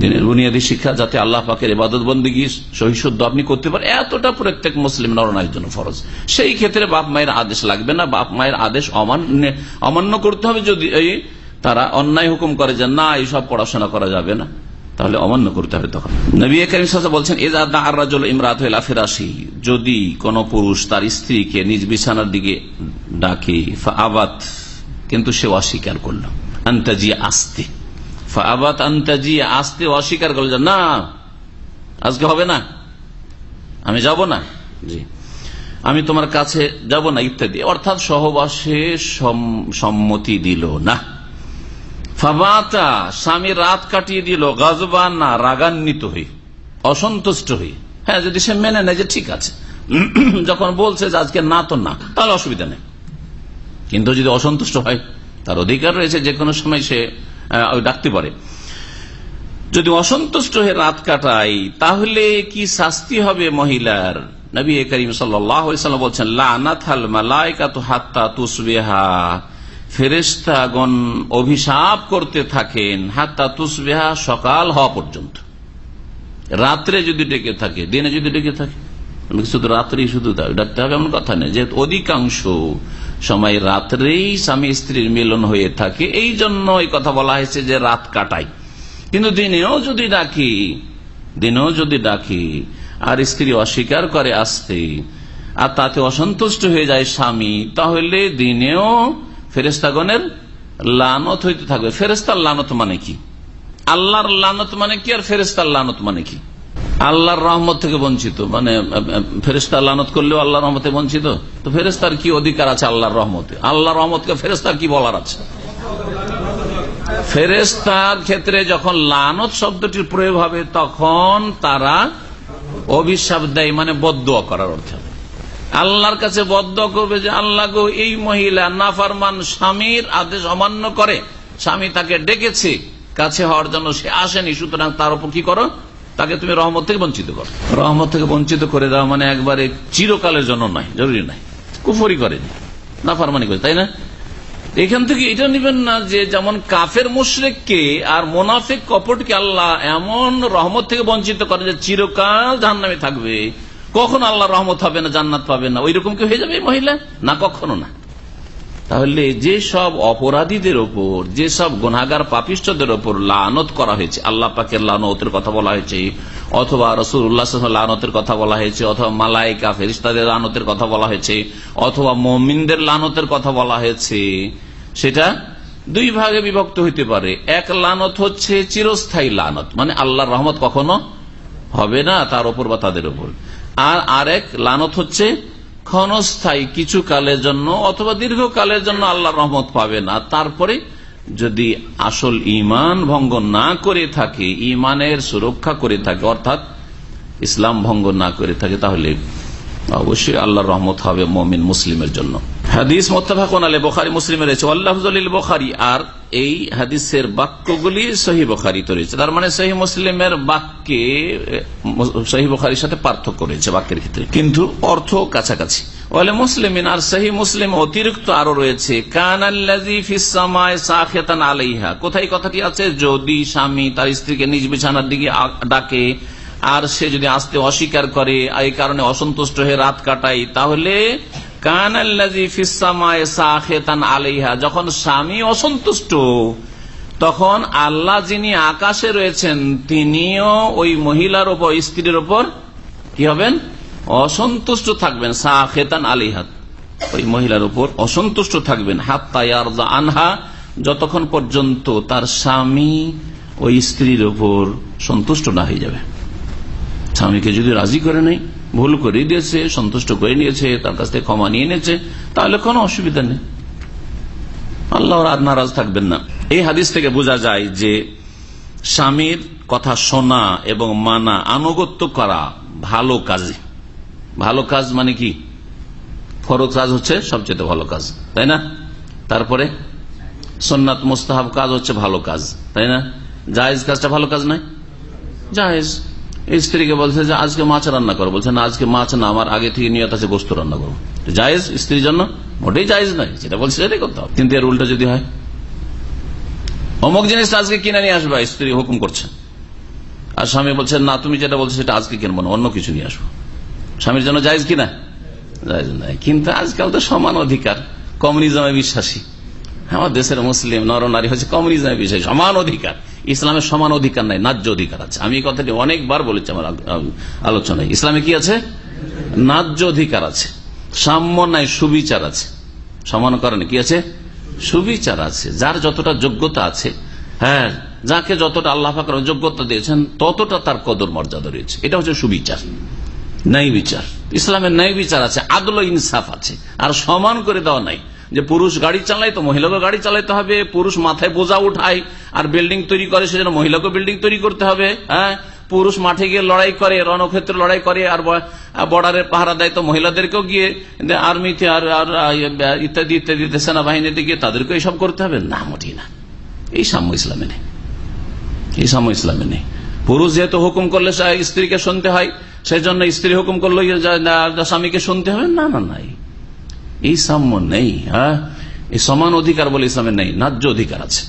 দিনের বুনিয়াদী শিক্ষা যাতে আল্লাহ পাকের ইবাদত বন্দীগী সহিশুদ্ধ আপনি করতে পারেন এতটা প্রত্যেক মুসলিম নরনারীর জন্য ফরজ। সেই ক্ষেত্রে বাপ মায়ের আদেশ লাগবে না বাপ মায়ের আদেশ অমান্য অমান্য করতে হবে যদি তারা অন্যায় হুকুম করে যে না এইসব পড়াশোনা করা যাবে না। তাহলে অমান্য করতে হবে তখন। নবী করিম বলছেন এজাদা আর রাজল ইমরাত ফিরাসি যদি কোন পুরুষ তার স্ত্রীকে নিজ বিছানার দিকে ডাকে আবাত কিন্তু সে অস্বীকার করল। আন্তাজি আসতে আবাত আন্তাজি আসতে অস্বীকার করল না আজকে হবে না আমি যাব না। জি। আমি তোমার কাছে যাব না ইত্যাদি। অর্থাৎ সহবাসে সম্মতি দিল না। ফাবাতা, স্বামী রাত কাটিয়ে দিল, গাজবান না, রাগান্বিত হয়ে অসন্তুষ্ট হয়ে হ্যাঁ যদি সে মেনে নেয় যে ঠিক আছে। যখন বলছে যে আজকে না তো না, তাহলে অসুবিধা নেই। কিন্তু যদি অসন্তুষ্ট হয়, তার অধিকার রয়েছে যে কোনো সময় সে ডাকতে পারে। যদি অসন্তুষ্ট হয়ে রাত কাটাই তাহলে কি শাস্তি হবে মহিলার? নবী করিম সাল্লাম বলছেন লানাথাল মালাইকাতু হাত্তা তুসবেহা। ফেরেস্তাগণ অভিশাপ করতে থাকেন, হাত্তা তুসবেহা সকাল হওয়া পর্যন্ত। রাত্রে যদি ডেকে থাকে, দিনে যদি ডেকে থাকে শুধু রাত্রেই শুধু ডাকতে হবে এমন কথা নেই যেহেতু অধিকাংশ সময় রাত্রেই স্বামী স্ত্রীর মিলন হয়ে থাকে, এই জন্য এই কথা বলা হয়েছে যে রাত কাটাই কিন্তু দিনেও যদি ডাকি, দিনেও যদি ডাকি, আর স্ত্রী অস্বীকার করে আসতে, আর তাতে অসন্তুষ্ট হয়ে যায় স্বামী, তাহলে দিনেও ফেরেস্তাগণের লানত হইতে থাকবে। ফেরেস্তার লানত মানে কি? আল্লাহর লানত মানে কি আর ফেরেস্তার লানত মানে কি? আল্লাহর রহমত থেকে বঞ্চিত। মানে ফেরেস্তার লানত করলেও আল্লাহর রহমতে বঞ্চিত। তো ফেরেস্তার কি অধিকার আছে আল্লাহর রহমতে? আল্লাহর রহমতকে ফেরেস্তার কি বলার আছে? ফেরেস্তার ক্ষেত্রে যখন লানত শব্দটির প্রয়োগ হবে, তখন তারা অভিশাপ দেয় মানে বদ্ধ করার অর্থে আল্লাহর কাছে বদ্ধ করবে যে আল্লাহ গো, এই মহিলা নাফারমান স্বামীর আদেশ অমান্য করে। স্বামী তাকে ডেকেছে, কাছে হওয়ার জন্য সে আসেনি, সুতরাং তার উপর কি করো? তাকে তুমি রহমত থেকে বঞ্চিত করো। রহমত থেকে বঞ্চিত করে দেওয়া মানে একবারে চিরকালের জন্য নয়, জরুরি নয়। কুফরি করেনি, নাফারমানি করে তাই না? এখান থেকে এটা নেবেন না যে যেমন কাফের মুশ্রেককে আর মোনাফেক কপটকে আল্লাহ এমন রহমত থেকে বঞ্চিত করে যে চিরকাল জাহান্নামে থাকবে। কখন আল্লাহ রহমত হবে না, জান্নাত পাবে না। ওই রকম কি হয়ে যাবে মহিলা? না, কখনো না। তাহলে যে সব অপরাধীদের ওপর, যে সব গুনাগার পাপিষ্টদের ওপর লানত করা হয়েছে, আল্লাহ পাকের লানতের কথা বলা হয়েছে, অথবা রসুল উল্লাহ লানতের কথা বলা হয়েছে, অথবা মালাইকা ফেরিস্তাদের লানতের কথা বলা হয়েছে, অথবা মমিনদের লানতের কথা বলা হয়েছে, সেটা দুই ভাগে বিভক্ত হইতে পারে। এক লানত হচ্ছে চিরস্থায়ী লানত মানে আল্লাহর রহমত কখনো হবে না তার ওপর বা তাদের ওপর। আর আরেক লানত হচ্ছে ক্ষণস্থায়ী কিছু কালের জন্য অথবা দীর্ঘকালের জন্য আল্লাহ রহমত পাবে না। তারপরে যদি আসল ইমান ভঙ্গ না করে থাকে ইমানের সুরক্ষা করে থাকে, অর্থাৎ ইসলাম ভঙ্গ না করে থাকে, তাহলে অবশ্যই আল্লাহ রহমত হবে মমিন মুসলিমের জন্য। হাদিস মোত্তাফাকুন আলী বখারি মুসলিমের রয়েছে। আল্লাহজলিল বখারি। আর এই হাদিসের বাক্যগুলি সহি বখারিতে রয়েছে। তার মানে সহি মুসলিমের বাক্যে সহি বখারির সাথে পার্থক্য রয়েছে বাক্যের ক্ষেত্রে। কিন্তু অর্থ কাছাকাছি। বলে মুসলিম আর সহি মুসলিম অতিরিক্ত আরও রয়েছে আলাইহা। কোথায় কথাটি আছে? যদি স্বামী তার স্ত্রীকে নিজ বিছানার দিকে ডাকে, আর সে যদি আসতে অস্বীকার করে, এই কারণে অসন্তুষ্ট হয়ে রাত কাটাই তাহলে যখন স্বামী অসন্তুষ্ট, তখন আল্লাহ যিনি আকাশে রয়েছেন, তিনিও ওই মহিলার ওপর স্ত্রীর ওপর কি হবেন? অসন্তুষ্ট থাকবেন সাহেতান আলিহাত ওই মহিলার উপর অসন্তুষ্ট থাকবেন। হাত আনহা, যতক্ষণ পর্যন্ত তার স্বামী ওই স্ত্রীর ওপর সন্তুষ্ট না হয়ে যাবে। স্বামীকে যদি রাজি করে নেই ভুল করে দিয়েছে, সন্তুষ্ট করে নিয়েছে, তার কাছ থেকে ক্ষমা নিয়ে নিয়েছে, তাহলে কোনো অসুবিধা নেই। আল্লাহ আর নারাজ থাকবেন না। এই হাদিস থেকে বোঝা যায় যে স্বামীর কথা শোনা এবং মানা, আনুগত্য করা ভালো কাজে। ভালো কাজ মানে কি? ফরজ কাজ হচ্ছে সবচেয়ে ভালো কাজ, তাই না? তারপরে সন্ন্যাত মোস্তাহাব কাজ হচ্ছে ভালো কাজ, তাই না? জায়েজ কাজটা ভালো কাজ নয়? জায়েজ। স্ত্রীকে বলছে যে, আজকে মাছ রান্না করো। বলছে, না, আজকে মাছ না, আমার আগে থেকে নিয়ত আছে গোস্ত রান্না করব। জায়েজ, স্ত্রীর জন্য মোটেই জায়েজ নয়, যেটা বলছে সেটাই করতে হবে। কিন্তু এর উল্টা যদি হয়, অমুক জিনিসটা আজকে কিনে নিয়ে আসবে স্ত্রী হুকুম করছে। আর স্বামী বলছে, না, তুমি যেটা বলছো সেটা আজকে কিনবো না, অন্য কিছু নিয়ে আসব। স্বামীর জন্য জায়জ কিনা জায়জ নাই কিন্তু আজকাল তো সমান অধিকার, কমিউনিজমে বিশ্বাসী। আমার দেশের মুসলিম, নর, নারী হচ্ছে কমিউনিজমে বিশ্বাসী, সমান অধিকার। ইসলামের সমান অধিকার নাই, ন্যায্য অধিকার আছে। আমি এই কথাটি অনেকবার বলেছি আমার আলোচনায়। ইসলামে কি আছে? ন্যায্য অধিকার আছে। সাম্য নাই, সুবিচার আছে। সমান কারণে কি আছে? সুবিচার আছে। যার যতটা যোগ্যতা আছে হ্যাঁ যাকে যতটা আল্লাহ যোগ্যতা দিয়েছেন, ততটা তার কদর মর্যাদা রয়েছে। এটা হচ্ছে সুবিচার। ন্যায় বিচার। ইসলামের ন্যায় বিচার আছে, আদল ইনসাফ আছে। আর সমান করে দেওয়া নাই। যে পুরুষ গাড়ি চালায় তো মহিলাকে গাড়ি চালাইতে হবে পুরুষ মাথায় বোঝা উঠায় আর বিল্ডিং তৈরি করে সেজন্য মহিলাকে বিল্ডিং তৈরি করতে হবে হ্যাঁ? পুরুষ মাঠে গিয়ে লড়াই করে রণক্ষেত্রে লড়াই করে আর বর্ডারের পাহারা দেয় তো মহিলাদেরকেও গিয়ে আর্মিতে আর আর, ইত্যাদি ইত্যাদি সেনাবাহিনীতে গিয়ে তাদেরকে এইসব করতে হবে? না মোটেই না। এই সাম্য ইসলামে নেই। এই সাম্য ইসলামে নেই। পুরুষ যেহেতু হুকুম করলে স্ত্রীকে শুনতে হয় সেই জন্য স্ত্রী হুকুম করলে যা- যা- স্বামীকে শুনতে হবে? না না নাই এই সাম্য নেই হ্যাঁ? এই সমান অধিকার বলে ইসলামে নেই, ন্যায্য অধিকার আছে।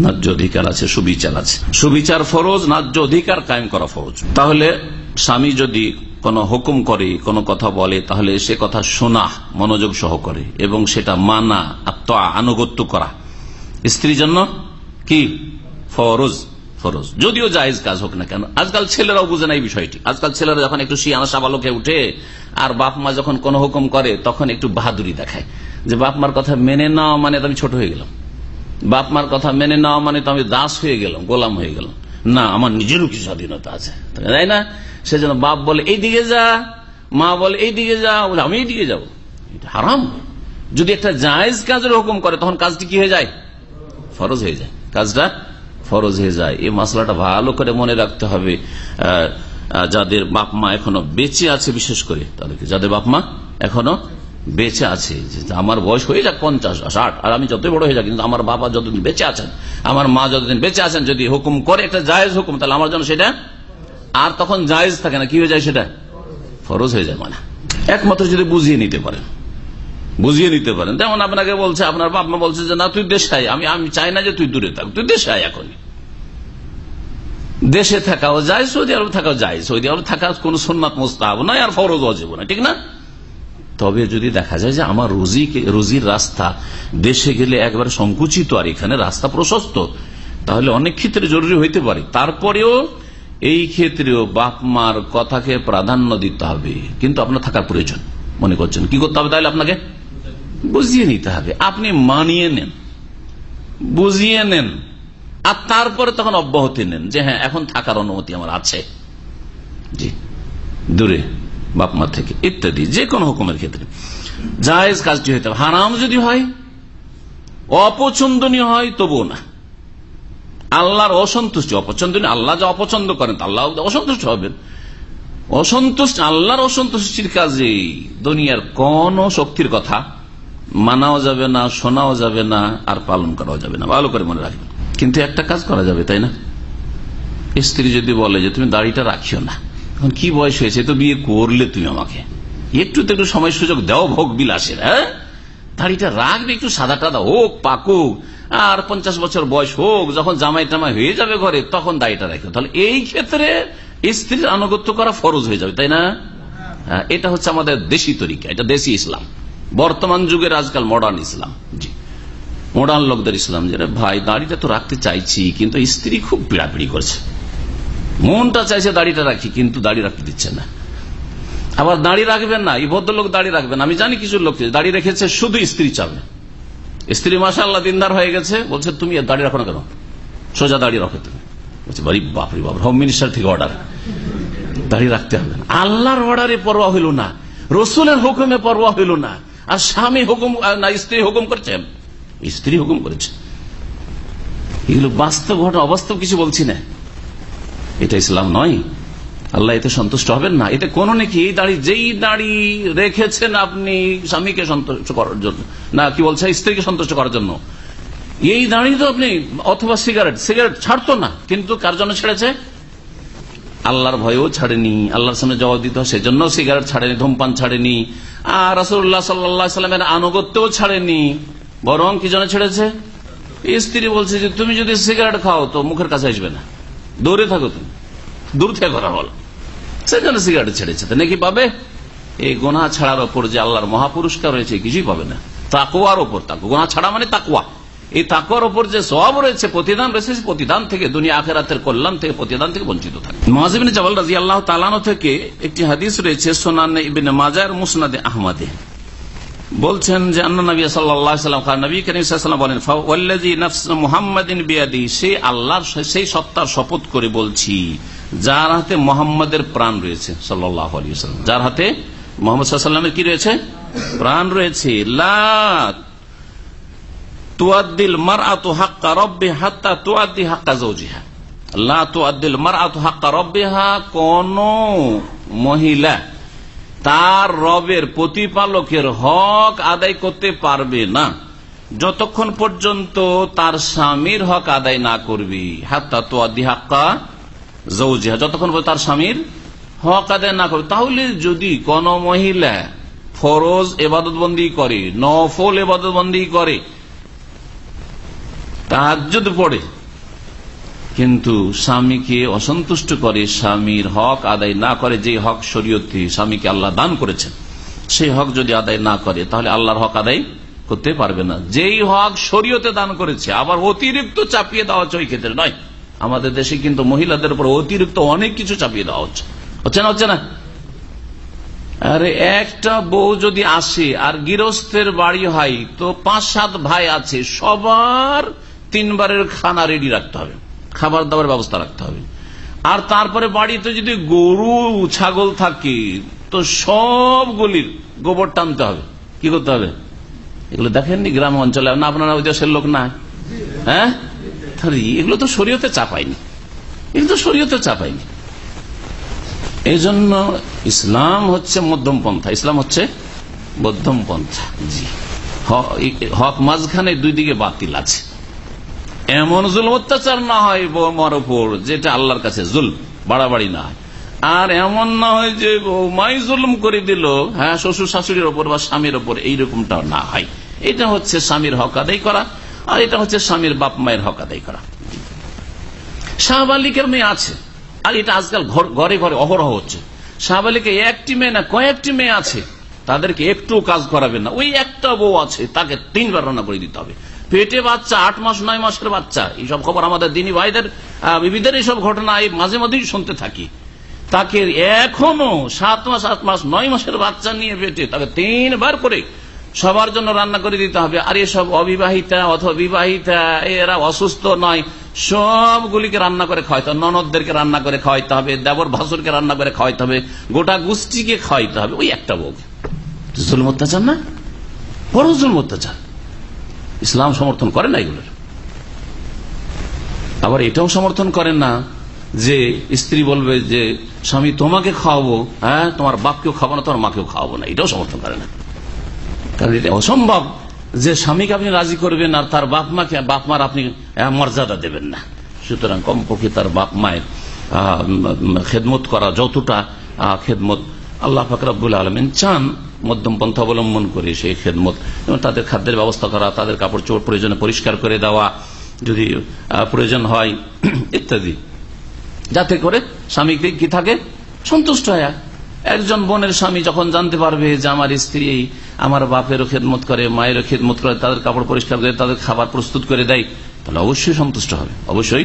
ন্যায্য অধিকার আছে, সুবিচার আছে। সুবিচার ফরজ, ন্যায্য অধিকার কায়েম করা ফরজ। তাহলে স্বামী যদি কোনো হুকুম করে, কোনো কথা বলে, তাহলে সে কথা শোনা, মনোযোগ সহ করে এবং সেটা মানা, আত্ম, আনুগত্য করা। স্ত্রীর জন্য কি? ফরজ। ফরজ। যদিও জায়েজ কাজ হোক না কেন, আজকাল ছেলেরাও বুঝে না এই বিষয়টি। আজকাল ছেলেরা যখন একটু শিয়ানা সাবালকে উঠে আর বাপ মা যখন কোনো হুকুম করে, তখন একটু বাহাদুরি দেখায়। যে বাপ মার কথা মেনে নেওয়া মানে আমি ছোট হয়ে গেলাম। বাপ মার কথা মেনে নেওয়া মানে তো আমি দাস হয়ে গেলাম, গোলাম হয়ে গেলাম। না, আমার নিজেরও কিছু স্বাধীনতা আছে। তাই না? সেজন্য বাপ বলে এই দিকে যা। মা বলে এই দিকে যা বলে, আমি এই দিকে যাব। এটা হারাম। যদি একটা জায়েজ কাজের হুকুম করে, তখন কাজটি কি হয়ে যায়? ফরজ হয়ে যায়। কাজটা ফরজ হয়ে যায়। এই মশলাটা ভালো করে মনে রাখতে হবে। যাদের বাপ মা এখনও বেঁচে আছে বিশেষ করে, তাদেরকে যাদের বাপ মা এখনও বেঁচে আছে আমার বয়স হয়ে যাক পঞ্চাশ, ষাট, আর আমি যতই বড় হয়ে যাক, কিন্তু আমার বাবা যতদিন বেঁচে আছেন, আমার মা যতদিন বেঁচে আছেন, যদি হুকুম করে একটা জায়েজ হুকুম, তাহলে আমার জন্য সেটা আর তখন জায়েজ থাকে না, কি হয়ে যায় সেটা? ফরজ হয়ে যায় মানে। একমাত্র যদি বুঝিয়ে নিতে পারেন। বুঝিয়ে নিতে পারেন। যেমন আপনাকে বলছে, আপনার বাপ মা বলছে যে, না, তুই দেশে আয়। আমি আমি চাই না যে তুই দূরে থাক। তুই দেশে আয় এখনই। দেশে থাকাও যায়, সৌদি আরব থাকাও যায়। সৌদি আরব থাকা কোন সোননাথ মোস্তাব নয় আর ফরজ অজীব না ঠিক না? তবে যদি দেখা যায় যে আমার রুজি রুজির রাস্তা দেশে গেলে একবার সংকুচিত আর এখানে রাস্তা প্রশস্ত, তাহলে অনেক ক্ষেত্রে জরুরি হইতে পারে। তারপরেও এই ক্ষেত্রেও বাপ মার কথাকে প্রাধান্য দিতে হবে। কিন্তু আপনার থাকার প্রয়োজন। মনে করছেন। কি করতে হবে তাহলে আপনাকে? বুঝিয়ে নিতে হবে। আপনি মানিয়ে নেন। বুঝিয়ে নেন। আর তারপরে তখন অব্যাহতি নেন যে হ্যাঁ এখন থাকার অনুমতি আমার আছে। জি। দূরে, বাপ মা থেকে, ইত্যাদি, যে কোনো হুকুমের ক্ষেত্রে। জায়েজ কাজটি হইতে হবে। হারাম যদি হয়, অপছন্দনীয় হয়, তবুও না। আল্লাহর অসন্তুষ্টি অপছন্দনীয়, আল্লাহ যা অপছন্দ করেন, আল্লাহ অসন্তুষ্ট হবেন। অসন্তুষ্ট, আল্লাহর অসন্তুষ্টির কাজে দুনিয়ার কোন শক্তির কথা মানাও যাবে না শোনাও যাবে না আর পালন করাও যাবে না। ভালো করে মনে রাখবেন কিন্তু একটা কাজ করা যাবে তাই না? স্ত্রী যদি বলে যে তুমি দাড়িটা রাখিও না। এখন কি বয়স হয়েছে? তো বিয়ে করলে তুমি আমাকে। একটু তো একটু সময় সুযোগ দাও ভোগ বিলাসের হ্যাঁ? দাড়িটা রাখবে একটু সাদা টাদা হোক পাকুক আর পঞ্চাশ বছর বয়স হোক যখন জামাই টামাই হয়ে যাবে ঘরে তখন দাড়িটা রাখবে তাহলে এই ক্ষেত্রে স্ত্রীর আনুগত্য করা ফরজ হয়ে যাবে তাই না? হ্যাঁ, এটা হচ্ছে আমাদের দেশি তরিকা এটা দেশি ইসলাম। বর্তমান যুগের আজকাল মডার্ন ইসলাম। জি। মডার্ন লোকদের ইসলাম যে ভাই, দাড়িটা তো রাখতে চাইছি, কিন্তু স্ত্রী খুব পিড়াপিড়ি করছে। মনটা চাইছে দাড়িটা রাখি, কিন্তু দাড়ি রাখতে দিচ্ছে না। আবার দাড়ি রাখবেন না, এই ভদ্রলোক দাড়ি রাখবেন আমি জানি কিছু লোক দাড়ি রেখেছে শুধু স্ত্রী চাবে। স্ত্রী মাসা আল্লাহ দিনদার হয়ে গেছে, বলছে, তুমি আর দাড়ি রাখো না কেন? সোজা দাড়ি রাখো তুমি। বলছে বাপরি বাপ, হোম মিনিস্টার থেকে অর্ডার দাড়ি রাখতে হবে আল্লাহর অর্ডারে পরোয়া হইল না। রসুলের হুকুমে পরোয়া হইল না। আর স্বামী হুকুম না, স্ত্রী হুকুম করছে? স্ত্রী হুকুম করেছে। এগুলো বাস্তব ঘটনা, অবাস্তব কিছু বলছি না। এটা ইসলাম নয়। আল্লাহ এতে সন্তুষ্ট হবেন না। এতে কোন নাকি এই দাড়ি, যেই দাড়ি রেখেছেন আপনি স্বামীকে সন্তুষ্ট করার জন্য, না, কি বলছে? স্ত্রীকে সন্তুষ্ট করার জন্য। এই দাড়ি তো আপনি, অথবা সিগারেট সিগারেট ছাড়তো না, কিন্তু কার জন্য ছেড়েছে? আল্লাহর ভয়েও ছাড়েনি, আল্লাহর সামনে জবাব দিতে হয়, সেজন্য সিগারেট ছাড়েনি, ধূমপান ছাড়েনি। আর রাসুল্লাহ সাল্লাহ সাল্লামের আনুগত্যও ছাড়েনি। বরং কি জন্য ছেড়েছে? স্ত্রী বলছে যে, তুমি যদি সিগারেট খাও তো মুখের কাছে আসবে না। দৌড়ে থাকো তুমি। দূর থেকে করা হল। সেজন্য সিগারেট ছেড়েছে। তো নাকি পাবে? এই গোনা ছাড়ার ওপর যে আল্লাহর মহাপুরস্কার রয়েছে কিছুই পাবে না। তাকুয়ার ওপর তাকু গোনা ছাড়া মানে তাকুয়া এই তাকুয়ার ওপর যে সব রয়েছে, প্রতিদান রয়েছে প্রতিদান থেকে দুনিয়া আখেরাতের কল্যাণ থেকে, প্রতিদান থেকে বঞ্চিত থাকে। মহাজিবিন জবাল রাজি আল্লাহ তালানো থেকে একটি হাদিস রয়েছে সোনান ইবিন মাজার মুসনাদে আহমদে। বলছেন যে, আন্না মুহাম্মাদিন বিয়াদি সে আল্লাহর সেই সত্তার শপথ করে বলছি, যার হাতে মোহাম্মদের প্রাণ রয়েছে সাল্লাহ যার হাতে মোহাম্মদ সাল্লামের কি রয়েছে? প্রাণ রয়েছে। তুয়াদ্দিল মার আতু হাক্কা রব্বে হাত্তা তুয়াদ্দি হাক্কা জৌজিহা লা তুয়াদ্দিল মার আতু হাক্কা রব্বেহা, কোন মহিলা তার রবের প্রতিপালকের হক আদায় করতে পারবে না। যতক্ষণ পর্যন্ত তার স্বামীর হক আদায় না করবি, হাত্তা তোয়াদি হাক্কা জৌজিহা যতক্ষণ তার স্বামীর হক আদায় না করবে, তাহলে যদি কোন মহিলা ফরজ এবাদতবন্দি করে, নফল এবাদতবন্দি করে তাহাজুদ পড়ে। কিন্তু স্বামীকে অসন্তুষ্ট করে স্বামীর হক আদায় না করে যে হক শরীয়তে স্বামীকে আল্লাহ দান করেছেন, সেই হক যদি আদায় না করে, তাহলে আল্লাহর হক আদায় করতে পারবে না। যেই হক শরীয়তে দান করেছে, আবার অতিরিক্ত চাপিয়ে দেওয়া হচ্ছে, ওই ক্ষেত্রে নয়। আমাদের দেশে কিন্তু মহিলাদের উপর অতিরিক্ত অনেক কিছু চাপিয়ে দেওয়া হচ্ছে। হচ্ছে না হচ্ছে না? আরে একটা বউ যদি আসে আর গৃহস্থের বাড়ি হয়, তো পাঁচ সাত ভাই আছে, সবার তিনবারের খানা রেডি রাখতে হবে। খাবার দাবার ব্যবস্থা রাখতে হবে। আর তারপরে বাড়িতে যদি গরু, ছাগল থাকে, তো সবগুলির গোবর টানতে হবে। কি করতে হবে? এগুলো দেখেননি গ্রাম অঞ্চলে? না, আপনারা ওই দেশের লোক না? হ্যাঁ? এগুলো তো শরীয়তে চাপায়নি। এগুলো তো শরীয়তে চাপায়নি। এই জন্য ইসলাম হচ্ছে মধ্যম পন্থা। ইসলাম হচ্ছে মধ্যম পন্থা। জি। হক মাঝখানে দুই দিকে বাতিল আছে। এমন জুল অত্যাচার না হয় বৌমার ওপর যেটা আল্লাহর কাছে জুল বাড়াবাড়ি না হয়। আর এমন না হয় যে বৌমাই জুলুম করে দিল হ্যাঁ শ্বশুর শাশুড়ির ওপর বা স্বামীর ওপর এইরকমটা না হয়। এটা হচ্ছে স্বামীর হক আদায় করা, আর এটা হচ্ছে স্বামীর বাপ মায়ের হক আদায় করা। শাহবালিকের মেয়ে আছে, আর এটা আজকাল ঘরে ঘরে অহরহ হচ্ছে। শাহবালিকে একটি মেয়ে না, কয়েকটি মেয়ে আছে, তাদেরকে একটু কাজ করাবে না। ওই একটা বউ আছে, তাকে তিনবার রান্না করে দিতে হবে। পেটে বাচ্চা, আট মাস, নয় মাসের বাচ্চা, এইসব খবর আমাদের দিনী ভাইদের বিবিধের এইসব ঘটনা এই মাঝে মাঝেই শুনতে থাকি। তাকে এখনও সাত মাস, আট মাস, নয় মাসের বাচ্চা নিয়ে পেটে, তাকে তিনবার করে সবার জন্য রান্না করে দিতে হবে। আর এসব অবিবাহিতা অথবা বিবাহিতা এরা অসুস্থ নয়, সবগুলিকে রান্না করে খাওয়াইতে হবে। ননদদেরকে রান্না করে খাওয়াইতে হবে, দেবর ভাসুরকে রান্না করে খাওয়াইতে হবে, গোটা গোষ্ঠীকে খাওয়াইতে হবে। ওই একটা বউ জুলম অত্যাচার না? বড় জুলম অত্যাচার। ইসলাম সমর্থন করে না এগুলোর। আবার এটাও সমর্থন করেন না যে স্ত্রী বলবে যে, স্বামী, তোমাকে খাওয়াবো হ্যাঁ? তোমার বাপকেও খাব না, তোমার মাকেও খাওয়াবো না। এটাও সমর্থন করে না। কারণ এটা অসম্ভব যে স্বামীকে আপনি রাজি করবেন আর তার বাপ মাকে, বাপ মার আপনি মর্যাদা দেবেন না। সুতরাং কমপক্ষে তার বাপ মায়ের খেদমত করা যতটা খেদমত আল্লাহ ফাকরাবুল আলমিন চান মধ্যম পন্থা অবলম্বন করে সেই খেদমত। এবং তাদের খাদ্যের ব্যবস্থা করা, তাদের কাপড় চোপড় প্রয়োজনে পরিষ্কার করে দেওয়া, যদি প্রয়োজন হয়, ইত্যাদি। যাতে করে স্বামীকে কি থাকে? সন্তুষ্ট হয়। একজন বোনের স্বামী যখন জানতে পারবে যে আমার স্ত্রী আমার বাপেরও খেদমত করে, মায়েরও খেদমত করে, তাদের কাপড় পরিষ্কার করে, তাদের খাবার প্রস্তুত করে দেয়, তাহলে অবশ্যই সন্তুষ্ট হবে। অবশ্যই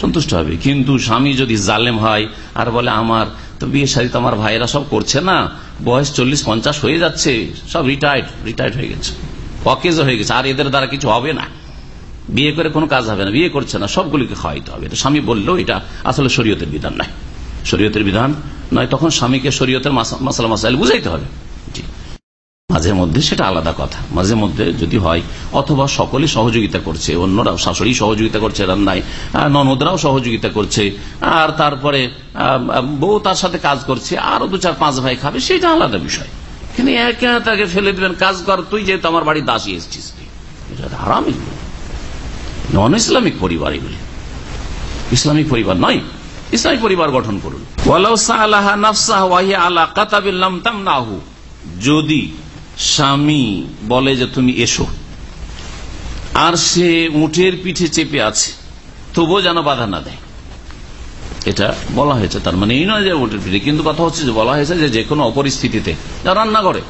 সন্তুষ্ট হবে। কিন্তু স্বামী যদি জালেম হয়, আর বলে, আমার তো বিয়ে শাড়ি তো আমার ভাইয়েরা সব করছে না। বয়স চল্লিশ পঞ্চাশ হয়ে যাচ্ছে। সব রিটায়ার্ড রিটায়ার্ড হয়ে গেছে। অকেজ হয়ে গেছে। আর এদের দ্বারা কিছু হবে না। বিয়ে করে কোনো কাজ হবে না। বিয়ে করছে না। সবগুলিকে খাওয়াইতে হবে। তো স্বামী বলল, এটা আসলে শরীয়তের বিধান নয়। শরীয়তের বিধান নয়। তখন স্বামীকে শরীয়তের মাসালা, মাসাইল বুঝাইতে হবে। মাঝে মধ্যে সেটা আলাদা কথা। মাঝে মধ্যে যদি হয়, অথবা সকলে সহযোগিতা করছে, অন্যরাও, শাশুড়ি সহযোগিতা করছে রান্নায় ননদরাও সহযোগিতা করছে, আর তারপরে বউ তার সাথে কাজ করছে আরও দু চার পাঁচ ভাই খাবে, সেটা আলাদা বিষয়। কিন্তু একে তাকে ফেলে দেবেন, কাজ কর, তুই যেহেতু আমার বাড়ি দাসী এসছিস। এটা নন ইসলামিক পরিবার এগুলি। ইসলামিক পরিবার নয়। ইসলামিক পরিবার গঠন করুন। যদি স্বামী বলে যে তুমি এসো। আর সে উঠের পিঠে চেপে আছে, তবুও যেন বাধা না দেয়। এটা বলা হয়েছে, তার মানে এই নয় যে উটের পিঠে, কিন্তু কথা হচ্ছে যে বলা হয়েছে যে কোনো অপরিস্থিতিতে রান্না করে।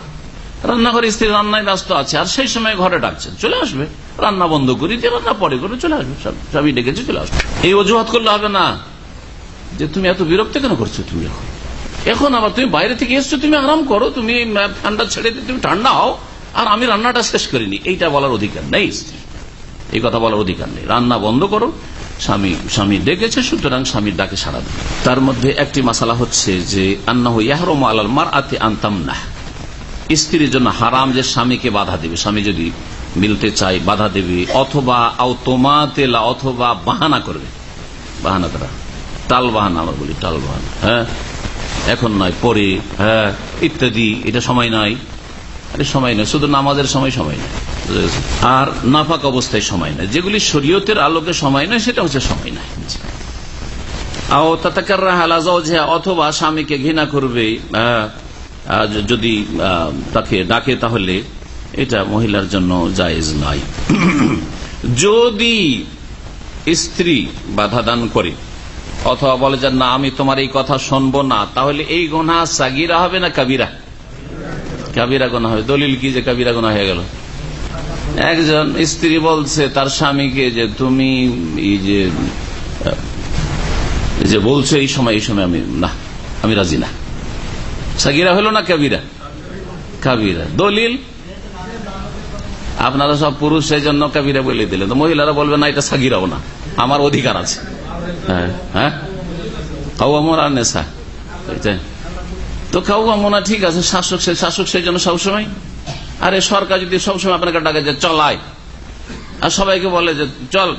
রান্নাঘরে স্ত্রী রান্নায় ব্যস্ত আছে, আর সেই সময় ঘরে ডাকছেন চলে আসবে। রান্না বন্ধ করি দিয়ে রান্না পরে করে চলে আসবে সবই ডেকেছে, চলে আসবে। এই অজুহাত করলে হবে না। যে তুমি এত বিরক্ত কেন করছ, তুমি এখন? এখন আবার তুমি বাইরে থেকে এসছো, তুমি আরাম করো, তুমি ঠান্ডা ছেড়ে দিয়ে তুমি ঠান্ডা হও, আর আমি রান্নাটা শেষ করিনি। এইটা বলার অধিকার নেই এই কথা বলার অধিকার নেই। রান্না বন্ধ করো, স্বামী স্বামী ডেকেছে, সুতরাং স্বামীর ডাকে সারা দেবে। তার মধ্যে একটি মশালা হচ্ছে যে আন্না ইয়াহরম আলাল মার আতে আনতাম না স্ত্রীর জন্য হারাম যে স্বামীকে বাধা দেবে। স্বামী যদি মিলতে চাই বাধা দেবে, অথবা তোমা তেলা অথবা বাহানা করবে। বাহানা করা টাল বাহানা আমরা বলি টাল বাহানা। হ্যাঁ? এখন নয় পরে হ্যাঁ ইত্যাদি, এটা সময় নাই। সময় নয় শুধু নামাজের সময় সময় নেই আর নাফাক অবস্থায় সময় নাই। যেগুলি শরীয়তের আলোকে সময় নয় সেটা হচ্ছে সময় নাই। অথবা স্বামীকে ঘৃণা করবে যদি তাকে ডাকে, তাহলে এটা মহিলার জন্য জায়েজ নয় যদি স্ত্রী বাধা দান করে অথবা বলে যে, না, আমি তোমার এই কথা শুনব না। তাহলে এই গোনা সাগিরা হবে না কাবিরা? কাবিরা গোনা হবে। দলিল কি যে কাবিরা গোনা হয়ে গেল? একজন স্ত্রী বলছে তার স্বামীকে যে, তুমি যে বলছো এই সময় এই সময় আমি, না, আমি রাজি না। সাগিরা হলো না কাবিরা? কাবিরা। দলিল? আপনারা সব পুরুষ, সেই জন্য কাবিরা বলে দিলেন। তো মহিলারা বলবে, না, এটা সাগিরাও না। আমার অধিকার আছে। হ্যাঁ? হ্যাঁ? কাউমর আর নেশা। তো কাউমনা ঠিক আছে, শাসক সে শাসক সেই জন্য সবসময়। আরে সরকার যদি সবসময় আপনাকে ডাকে যে চলায়। আর সবাইকে বলে যে, চল,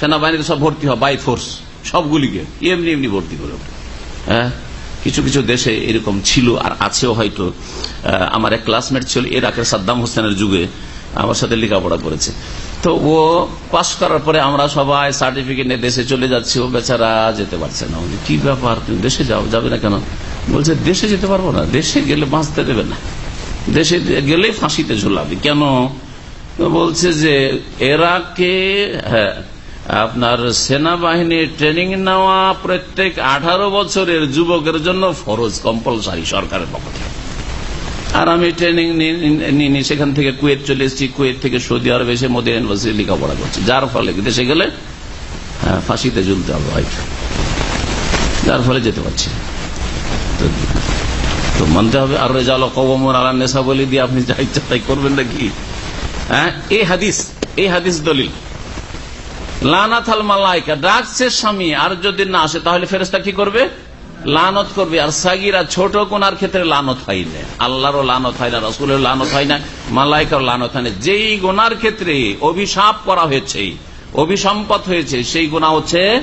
সেনাবাহিনীতে সব ভর্তি হয় বাই ফোর্স সবগুলিকে। এমনি এমনি ভর্তি করে হ্যাঁ? কিছু কিছু দেশে এরকম ছিল আর আছেও হয়তো। আমার এক ক্লাসমেট ছিল ইরাকের সাদ্দাম হোসেনের যুগে। আমার সাথে লেখাপড়া করেছে। তো ও পাশ করার পরে আমরা সবাই সার্টিফিকেট নিয়ে দেশে চলে যাচ্ছি, ও বেচারা যেতে পারছে না। কি ব্যাপার, তুমি দেশে যাও, যাবে না কেন? বলছে, দেশে যেতে পারব না, দেশে গেলে বাঁচতে দেবে না। দেশে গেলে ফাঁসিতে ঝুলাবে। কেন? বলছে যে এরাকে হ্যাঁ আপনার সেনাবাহিনীর ট্রেনিং নেওয়া প্রত্যেক আঠারো বছরের যুবকের জন্য ফরজ কম্পালসারি সরকারের পক্ষ থেকে। আর আমি ট্রেনিং নিয়ে সেখান থেকে কুয়েত চলে এসেছি। কুয়েত থেকে সৌদি আরব এসে মোদী ইউনিভার্সিটি লেখাপড়া করছি। যার ফলে দেশে গেলে ফাঁসিতে ঝুলতে হবে হয়তো যার ফলে যেতে পারছি। তো মানতে হবে, আর রেজাল কবমর আলা নেশা বলে দিয়ে আপনি যা ইচ্ছা তাই করবেন নাকি? হ্যাঁ এই হাদিস এই হাদিস দলিল। লানাথাল মালাইকা, ডাকছে স্বামী, আর যদি না আসে, তাহলে ফেরেস্তা কি করবে? লানত করবে। আর সাগিরা ছোট কোনার ক্ষেত্রে লানত হয় না। আল্লাহরও লানত হয় না রসুলের লানত হয় না মালাইকার লানত হয় না। যেই গোনার ক্ষেত্রে অভিশাপ করা হয়েছে, অভিসম্পদ হয়েছে, সেই গোনা হচ্ছে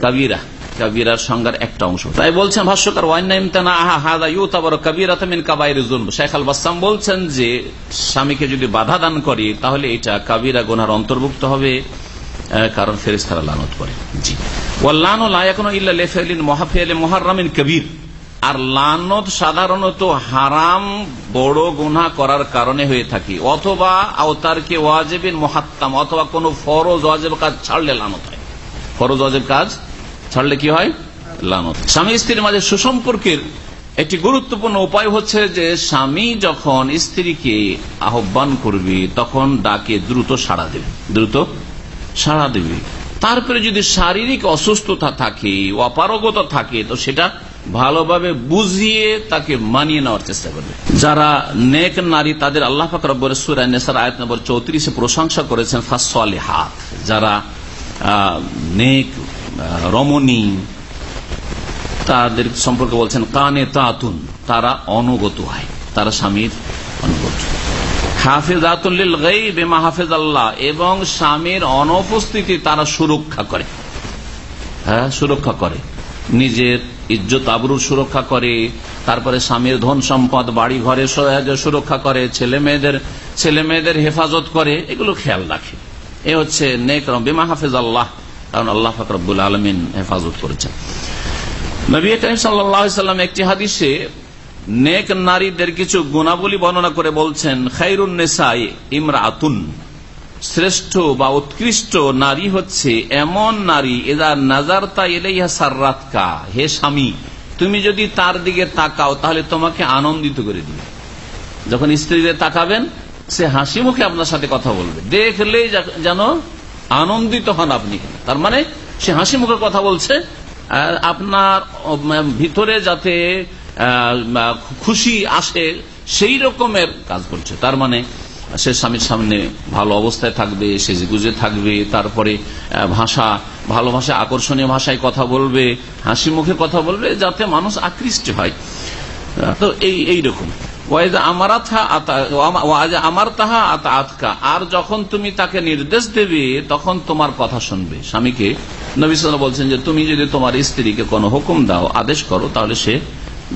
কাবিরা। কাবিরার সংজ্ঞার একটা অংশ। তাই বলছেন ভাষ্যকার শেখ বলছেন যে, স্বামীকে যদি বাধা দান করি, তাহলে এটা কাবিরা গোনার অন্তর্ভুক্ত হবে। কারণ ফেরেস তারা লানত করে। জি। মহারামিন কবির। আর লানত সাধারণত হারাম, বড় গুনা করার কারণে হয়ে থাকে। অথবা আওতারকে ওয়াজেবিন মহাত্তাম, অথবা কোন ফরজ, ওয়াজেব কাজ ছাড়লে লানত হয়। ফরজ, ওয়াজেব কাজ ছাড়লে কি হয়? লানত। স্বামী স্ত্রীর মাঝে সুসম্পর্কের একটি গুরুত্বপূর্ণ উপায় হচ্ছে যে, স্বামী যখন স্ত্রীকে আহ্বান করবে, তখন ডাকে দ্রুত সাড়া দেবে। দ্রুত সাড়া দেবে। তারপরে যদি শারীরিক অসুস্থতা থাকে, অপারগতা থাকে, তো সেটা ভালোভাবে বুঝিয়ে তাকে মানিয়ে নেওয়ার চেষ্টা করবে। যারা নেক নারী, তাদের আল্লাহ ফাকর সুরার আয়াত নম্বর চৌত্রিশে প্রশংসা করেছেন ফাঁসলে হাত যারা নেক রমণী, তাদের সম্পর্কে বলছেন, কানে তাতুন, তারা অনুগত হয়, তারা স্বামীর অনুগত। হাফেজ আল্লাহ এবং স্বামীর অনুপস্থিতি তারা সুরক্ষা করে। হ্যাঁ সুরক্ষা করে। নিজের ইজ্জত আবরুর সুরক্ষা করে, তারপরে স্বামীর ধন সম্পদ, বাড়ি ঘরে সুরক্ষা করে, ছেলে মেয়েদের ছেলে মেয়েদের হেফাজত করে, এগুলো খেয়াল রাখে। এ হচ্ছে নেক বেমা হাফেজ আল্লাহ কারণ আল্লাহ ফাকরুল আলমিন হেফাজত করেছেন। নবী সাল্লাম একটি হাদিসে নেক নারীদের কিছু গুণাবলী বর্ণনা করে বলছেন, খাইরুন নেশাই ইমরা আতুন শ্রেষ্ঠ বা উৎকৃষ্ট নারী হচ্ছে এমন নারী এদা নাজারতা এলাইহা সার্রাতকা, হে স্বামী, তুমি যদি তার দিকে তাকাও তাহলে তোমাকে আনন্দিত করে দিবে। যখন স্ত্রীদের তাকাবেন, সে হাসি মুখে আপনার সাথে কথা বলবে। দেখলেই যেন আনন্দিত হন আপনি। তার মানে সে হাসি মুখে কথা বলছে আপনার ভিতরে যাতে খুশি আসে সেই রকমের কাজ করছে। তার মানে সে স্বামীর সামনে ভালো অবস্থায় থাকবে সে গুজে থাকবে, তারপরে ভাষা, ভালো ভাষায় আকর্ষণীয় ভাষায় কথা বলবে, হাসি মুখে কথা বলবে, যাতে মানুষ আকৃষ্ট হয়। তো এই এইরকম আমার তাহা আতকা। আর যখন তুমি তাকে নির্দেশ দেবে, তখন তোমার কথা শুনবে। স্বামীকে নবিসাল বলছেন যে, তুমি যদি তোমার স্ত্রীকে কোনো হুকুম দাও, আদেশ করো, তাহলে সে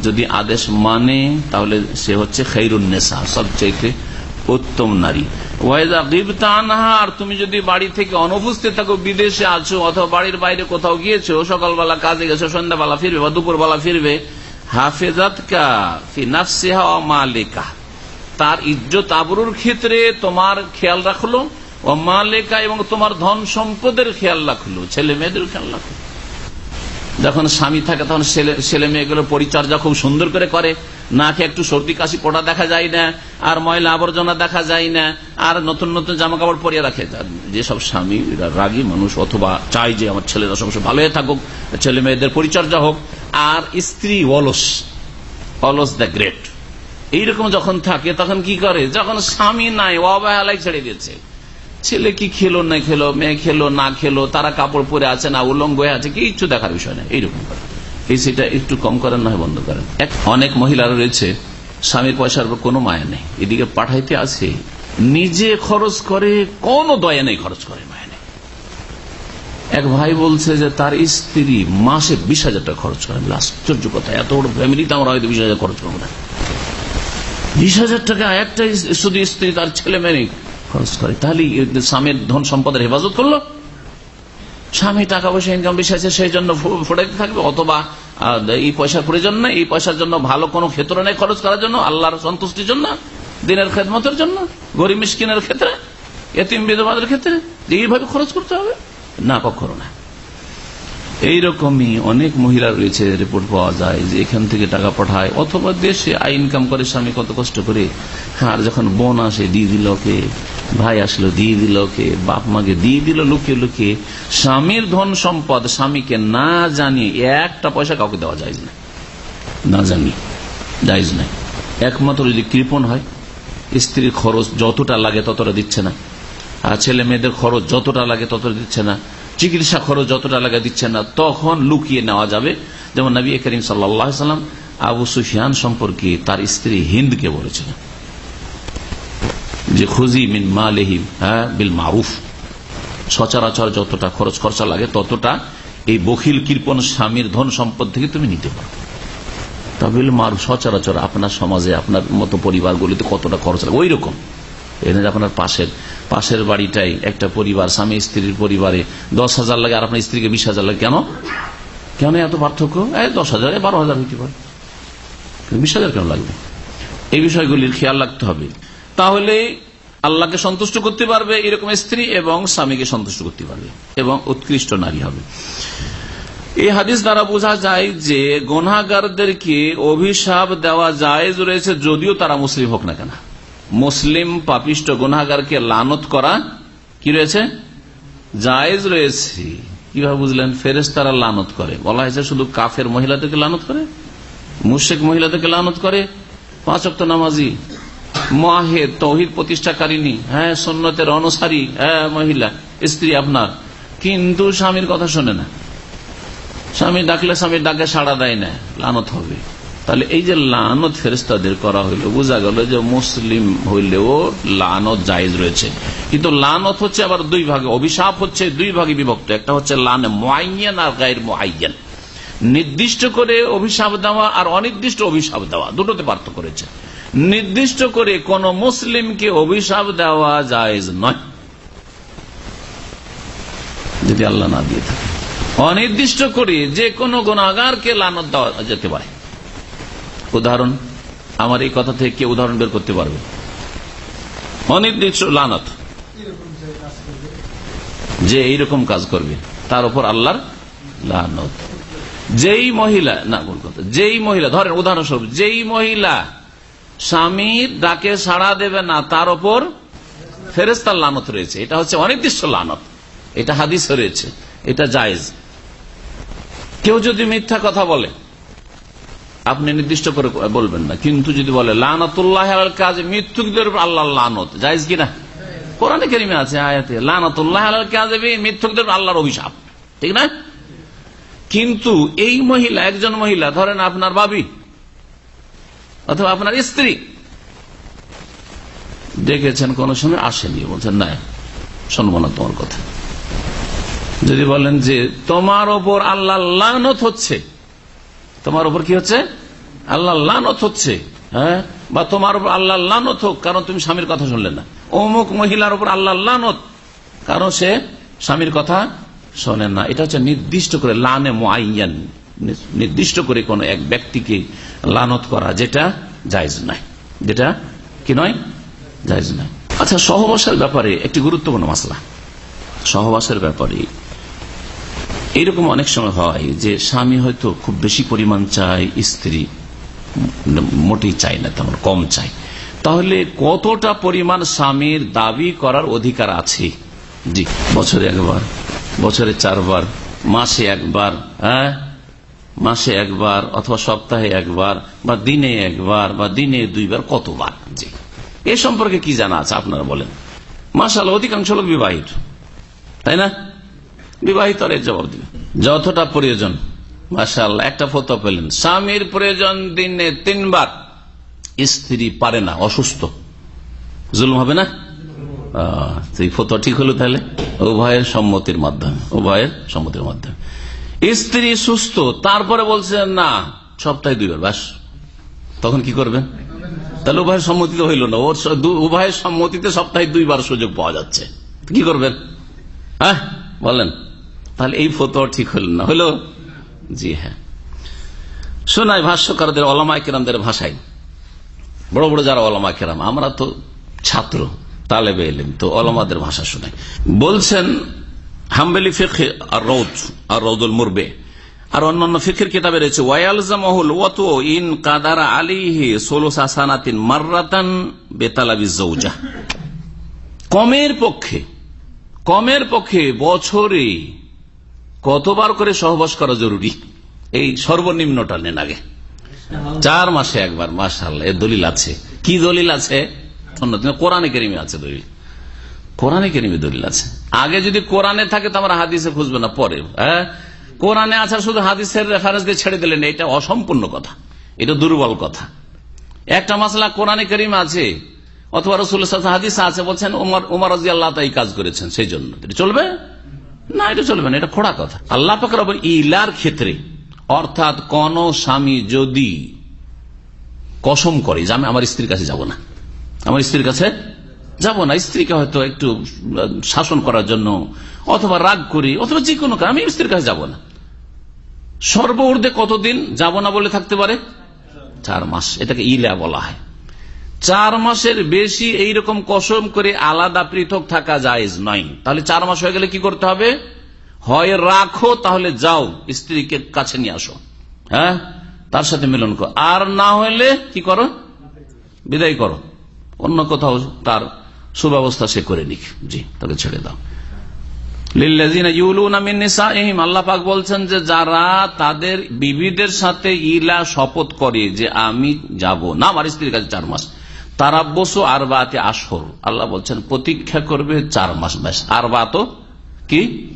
যদি আদেশ মানে তাহলে সে হচ্ছে খৈরুন্নেসা সবচাইতে উত্তম নারী। ওয়াইদা গিবতা আনহা, আর তুমি যদি বাড়ি থেকে অনুপস্থিত থাকো, বিদেশে আছো, অথবা বাড়ির বাইরে কোথাও গিয়েছো, সকালবেলা কাজে গেছো, সন্ধ্যাবেলা ফিরবে, বা দুপুরবেলা ফিরবে, হাফেজাতকা মালিকা। তার ইজ্জত আবরুর ক্ষেত্রে তোমার খেয়াল রাখল ও মালিকা এবং তোমার ধন সম্পদের খেয়াল রাখল ছেলে মেয়েদের খেয়াল রাখল যখন স্বামী থাকে তখন ছেলে মেয়েগুলোর পরিচর্যা খুব সুন্দর করে করে। নাকে একটু সর্দি কাশি পড়া দেখা যায় না, আর ময়লা আবর্জনা দেখা যায় না, আর নতুন নতুন জামা কাপড় পরিয়ে রাখে। যেসব স্বামী রাগী মানুষ, অথবা চাই যে আমার ছেলেরা সবসময় ভালো হয়ে থাকুক, ছেলে মেয়েদের পরিচর্যা হোক। আর স্ত্রী অলস অলস দ্য গ্রেট। এইরকম যখন থাকে তখন কি করে? যখন স্বামী নাই, অবহেলায় ছেড়ে দিয়েছে। ছেলে কি খেলো, না খেলো, মেয়ে খেলো, না খেলো, তারা কাপড় পরে আছে না, উলঙ্গ হয়ে আছে, কিচ্ছু দেখার বিষয় না এইরকম এই সেটা একটু কম করেন, নয় বন্ধ করেন। অনেক মহিলারা রয়েছে, স্বামীর পয়সার উপর কোনো মায়া নেই। এদিকে পাঠাইতে আছে, নিজে খরচ করে, কোনো দয়া নেই, খরচ করে মায়া নেই। এক ভাই বলছে যে, তার স্ত্রী মাসে বিশ হাজার টাকা খরচ করে আশ্চর্য কথা, এত বড় ফ্যামিলিতে আমরা হয়তো বিশ হাজার খরচ করব না। বিশ হাজার টাকা, একটা শুধু স্ত্রী, তার ছেলে মেয়ে খরচ করে। তাহলে স্বামীর ধন সম্পদের হেফাজত করল? স্বামী টাকা পয়সা ইনকাম বেশি আছে, সেই জন্য ফোটাইতে থাকবে? অথবা এই পয়সার প্রয়োজন নেই, এই পয়সার জন্য ভালো কোনো ক্ষেত্র নেই খরচ করার জন্য, আল্লাহর সন্তুষ্টির জন্য, দিনের খেদমতের জন্য, গরিব মিসকিনের ক্ষেত্রে, এতিম বিধবাদের ক্ষেত্রে এইভাবে খরচ করতে হবে? না, কখনো না। এইরকমই অনেক মহিলা রয়েছে রিপোর্ট পাওয়া যায়, যে এখান থেকে টাকা পাঠায়, অথবা দেশে আই ইনকাম করে স্বামী কত কষ্ট করে আর যখন বোন আসে দিয়ে দিল কে ভাই আসলো, দিয়ে দিল কে বাপ মাকে, দিয়ে দিল লুকিয়ে লুকিয়ে। স্বামীর ধন সম্পদ স্বামীকে না জানিয়ে একটা পয়সা কাউকে দেওয়া যায় না। না জানি যাইজ নাই। একমাত্র যদি কৃপণ হয়, স্ত্রীর খরচ যতটা লাগে ততটা দিচ্ছে না। আর ছেলে মেয়েদের খরচ যতটা লাগে ততটা দিচ্ছে না। চিকিৎসা খরচ যতটা লাগে দিচ্ছে না, তখন লুকিয়ে নেওয়া যাবে। যেমন নবী করিম সাল্লাম আবু সুফিয়ান সম্পর্কে তার স্ত্রী হিন্দকে বলেছিলেন। যে খুজি মিন মালেহিম হ্যাঁ বিল মারুফ। সচরাচর যতটা খরচ খরচা লাগে ততটা এই বখিল কৃপন স্বামীর ধন সম্পদ থেকে তুমি নিতে পারো। তবে মারু সচরাচর আপনার সমাজে, আপনার মতো পরিবারগুলিতে কতটা খরচ লাগে? ওই রকম এখানে আপনার পাশের পাশের বাড়িটাই একটা পরিবার, স্বামী স্ত্রীর পরিবারে দশ হাজার লাগে আর আপনার স্ত্রীকে বিশ হাজার লাগে। কেন? কেন এত পার্থক্য? দশ হাজার বারো হাজার হইতে পারে। বিশ হাজার কেন লাগবে? এই বিষয়গুলির খেয়াল রাখতে হবে। তাহলে আল্লাহকে সন্তুষ্ট করতে পারবে এরকম স্ত্রী এবং স্বামীকে সন্তুষ্ট করতে পারবে এবং উৎকৃষ্ট নারী হবে। এই হাদিস দ্বারা বোঝা যায় যে গনাগারদেরকে অভিশাপ দেওয়া যায় রয়েছে যদিও তারা মুসলিম হোক না কেন। মুসলিম পাপিষ্ট গুনাগারকে লানত করা কি রয়েছে? জায়েজ রয়েছে। কীভাবে বুঝলেন? ফেরেস তারা লানত করে। বলা হয়েছে শুধু কাফের মহিলাদেরকে লানত করে মুশেক মহিলাদেরকে লানত করে। পাঁচ অক্ট নামাজি মাহে তহিদ প্রতিষ্ঠাকারিনী হ্যাঁ সন্ন্যতের অনুসারী হ্যাঁ মহিলা, স্ত্রী আপনার। কিন্তু স্বামীর কথা শোনে না। স্বামী ডাকলে স্বামীর ডাকে সাড়া দেয় না, লানত হবে। তাহলে এই যে লানত ফেরেস্তাদের করা হইল, বোঝা গেল যে মুসলিম হইলেও লানত জায়েজ রয়েছে। কিন্তু লানত হচ্ছে আবার দুই ভাগে, অভিশাপ হচ্ছে দুই ভাগে বিভক্ত। একটা হচ্ছে লান মোয়াইয়ান আর গায়ের মোয়াইয়ান নির্দিষ্ট করে অভিশাপ দেওয়া আর অনির্দিষ্ট অভিশাপ দেওয়া, দুটোতে পার্থক্য করেছে নির্দিষ্ট করে কোন মুসলিমকে অভিশাপ দেওয়া জায়েজ নয়। যদি আল্লাহ না দিয়ে থাকে। অনির্দিষ্ট করে যে কোনো গুণাগারকে লানত দেওয়া যেতে পারে। উদাহরণ, আমার এই কথা থেকে কে উদাহরণ বের করতে পারবে? অনির্দিষ্ট লানত। যে এইরকম কাজ করবে, তার উপর আল্লাহর লানত। যেই মহিলা, না যেই মহিলা, ধরেন উদাহরণস্বরূপ, যেই মহিলা স্বামীর ডাকে সাড়া দেবে না, তার ওপর ফেরেস্তার লানত রয়েছে। এটা হচ্ছে অনির্দিষ্ট লানত। এটা হাদিস রয়েছে। এটা জায়েজ। কেউ যদি মিথ্যা কথা বলে, আপনি নির্দিষ্ট করে বলবেন না। কিন্তু যদি বলে, লানাতুল্লাহ কাজ মৃত্যুকদের উপর আল্লাহ লানত। জায়েজ কিনা কোরআনে কেরিমে আছে আয়াতে, লানাতুল্লাহ কাজ মৃত্যুকদের আল্লাহর অভিশাপ। ঠিক না? কিন্তু এই মহিলা, একজন মহিলা, ধরেন আপনার বাবি অথবা আপনার স্ত্রী। ডেকেছেন কোন সময় আসেনি, বলছেন না শুনব না তোমার কথা। যদি বলেন যে, তোমার ওপর আল্লাহ লানত হচ্ছে। তোমার ওপর কি হচ্ছে? আল্লাহ লানত হচ্ছে হ্যাঁ? বা তোমার উপর আল্লাহ লানত হোক, কারণ তুমি স্বামীর কথা শুনলে না। অমুক মহিলার উপর আল্লাহ লানত, কারণ সে স্বামীর কথা শোনেন না। এটা হচ্ছে নির্দিষ্ট করে, লানে মোয়াইয়ান নির্দিষ্ট করে কোন এক ব্যক্তিকে লানত করা, যেটা জায়জ নয়। যেটা কি নয়? জায়জ নয়। আচ্ছা সহবাসের ব্যাপারে একটি গুরুত্বপূর্ণ মশলা সহবাসের ব্যাপারে। এইরকম অনেক সময় হয় যে স্বামী হয়তো খুব বেশি পরিমাণ চায়, স্ত্রী মোটেই চাই না, তেমন কম চাই তাহলে কতটা পরিমাণ স্বামীর দাবি করার অধিকার আছে? জি, বছরে একবার, বছরে চারবার, মাসে একবার হ্যাঁ? মাসে একবার অথবা সপ্তাহে একবার বা দিনে একবার বা দিনে দুইবার কতবার? জি। এ সম্পর্কে কি জানা আছে আপনারা বলেন? মাসাল অধিকাংশ লোক বিবাহিত। তাই না? বিবাহিত এর জবাব দিবে। যতটা প্রয়োজন। মাসাল একটা ফটো পেলেন। স্বামীর প্রয়োজন দিনে তিনবার। স্ত্রী পারে না অসুস্থ। জুলুম হবে না? সেই ফটো ঠিক হলো তাহলে? উভয়ের সম্মতির মাধ্যমে উভয়ের সম্মতির মাধ্যমে। স্ত্রী সুস্থ, তারপরে বলছে, না, সপ্তাহে দুইবার বাস। তখন কি করবেন তাহলে উভয়ের সম্মতিতে হইল না। ওর উভয়ের সম্মতিতে সপ্তাহে দুইবার সুযোগ পাওয়া যাচ্ছে। কি করবেন? হ্যাঁ বলেন। তাহলে এই ফটো ঠিক হইল না। হইল জি হ্যাঁ। শোনায় ভাষ্যকারদের অলামায় কেরামদের ভাষায়, বড় বড় যারা অলামা কেরাম, আমরা তো ছাত্র, তালেবে এলেন তো অলমাদের ভাষা শোনাই। বলছেন হাম্বেলি ফেখে আর রৌদ আর রৌদুল মুরবে। আর অন্যান্য ফিখের কিতাবে রয়েছে ওয়ালজামহুল ওয়াত ইন কাদারা আলিহি সোলোস আসানাতিন মার্রাতান বেতালাবি জৌজা কমের পক্ষে কমের পক্ষে বছরে কতবার করে সহবাস করা জরুরি? এই সর্বনিম্নটা নেন আগে চার মাসে একবার মাসাল এর দলিল আছে। কি দলিল আছে? কোরআনে কেরিমে আছে দলিল। কোরআনে কেরিমে দলিল আছে। আগে যদি কোরআনে থাকে তো আমরা হাদিসে খুঁজবে না, পরে। হ্যাঁ? কোরআনে আছে শুধু হাদিসের রেফারেন্স দিয়ে ছেড়ে দিলেন, এটা অসম্পূর্ণ কথা। এটা দুর্বল কথা। একটা মাসলা কোরআনে করিম আছে, অথবা রসুল হাদিস আছে, বলছেন উমার উমার রাজি আল্লাহ তাই কাজ করেছেন সেই জন্য চলবে? না, এটা চলবে না, এটা খোড়া কথা। আল্লাহ পাকের ইলার ক্ষেত্রে, অর্থাৎ কোন স্বামী যদি কসম করে, যে আমি, আমার স্ত্রীর কাছে যাব না, আমার স্ত্রীর কাছে যাব না, স্ত্রীকে হয়তো একটু শাসন করার জন্য, অথবা রাগ করি, অথবা যে কোনো আমি স্ত্রীর কাছে যাব না। সর্ব ঊর্ধ্বে কতদিন যাব না বলে থাকতে পারে? চার মাস, এটাকে ইলা বলা হয়। চার মাসের বেশি এইরকম কসম করে আলাদা পৃথক থাকা যায় নয়। তাহলে চার মাস হয়ে গেলে কি করতে হবে? হয় রাখো, তাহলে যাও, স্ত্রীকে কাছে নিয়ে আসো। হ্যাঁ? তার সাথে মিলন করো। আর না হলে কি করো? বিদায় করো। অন্য কোথাও তার সুব্যবস্থা সে করে নিক। জি, তাকে ছেড়ে দাও। আল্লাপাক বলছেন যে যারা তাদের বিবিদের সাথে ইলা শপথ করে যে আমি যাব না, আমার স্ত্রীর কাছে চার মাস। তারা বসু আর বাতে আসর আল্লাহ বলছেন, প্রতীক্ষা করবে চার মাস ব্যাস। আর বাত কি?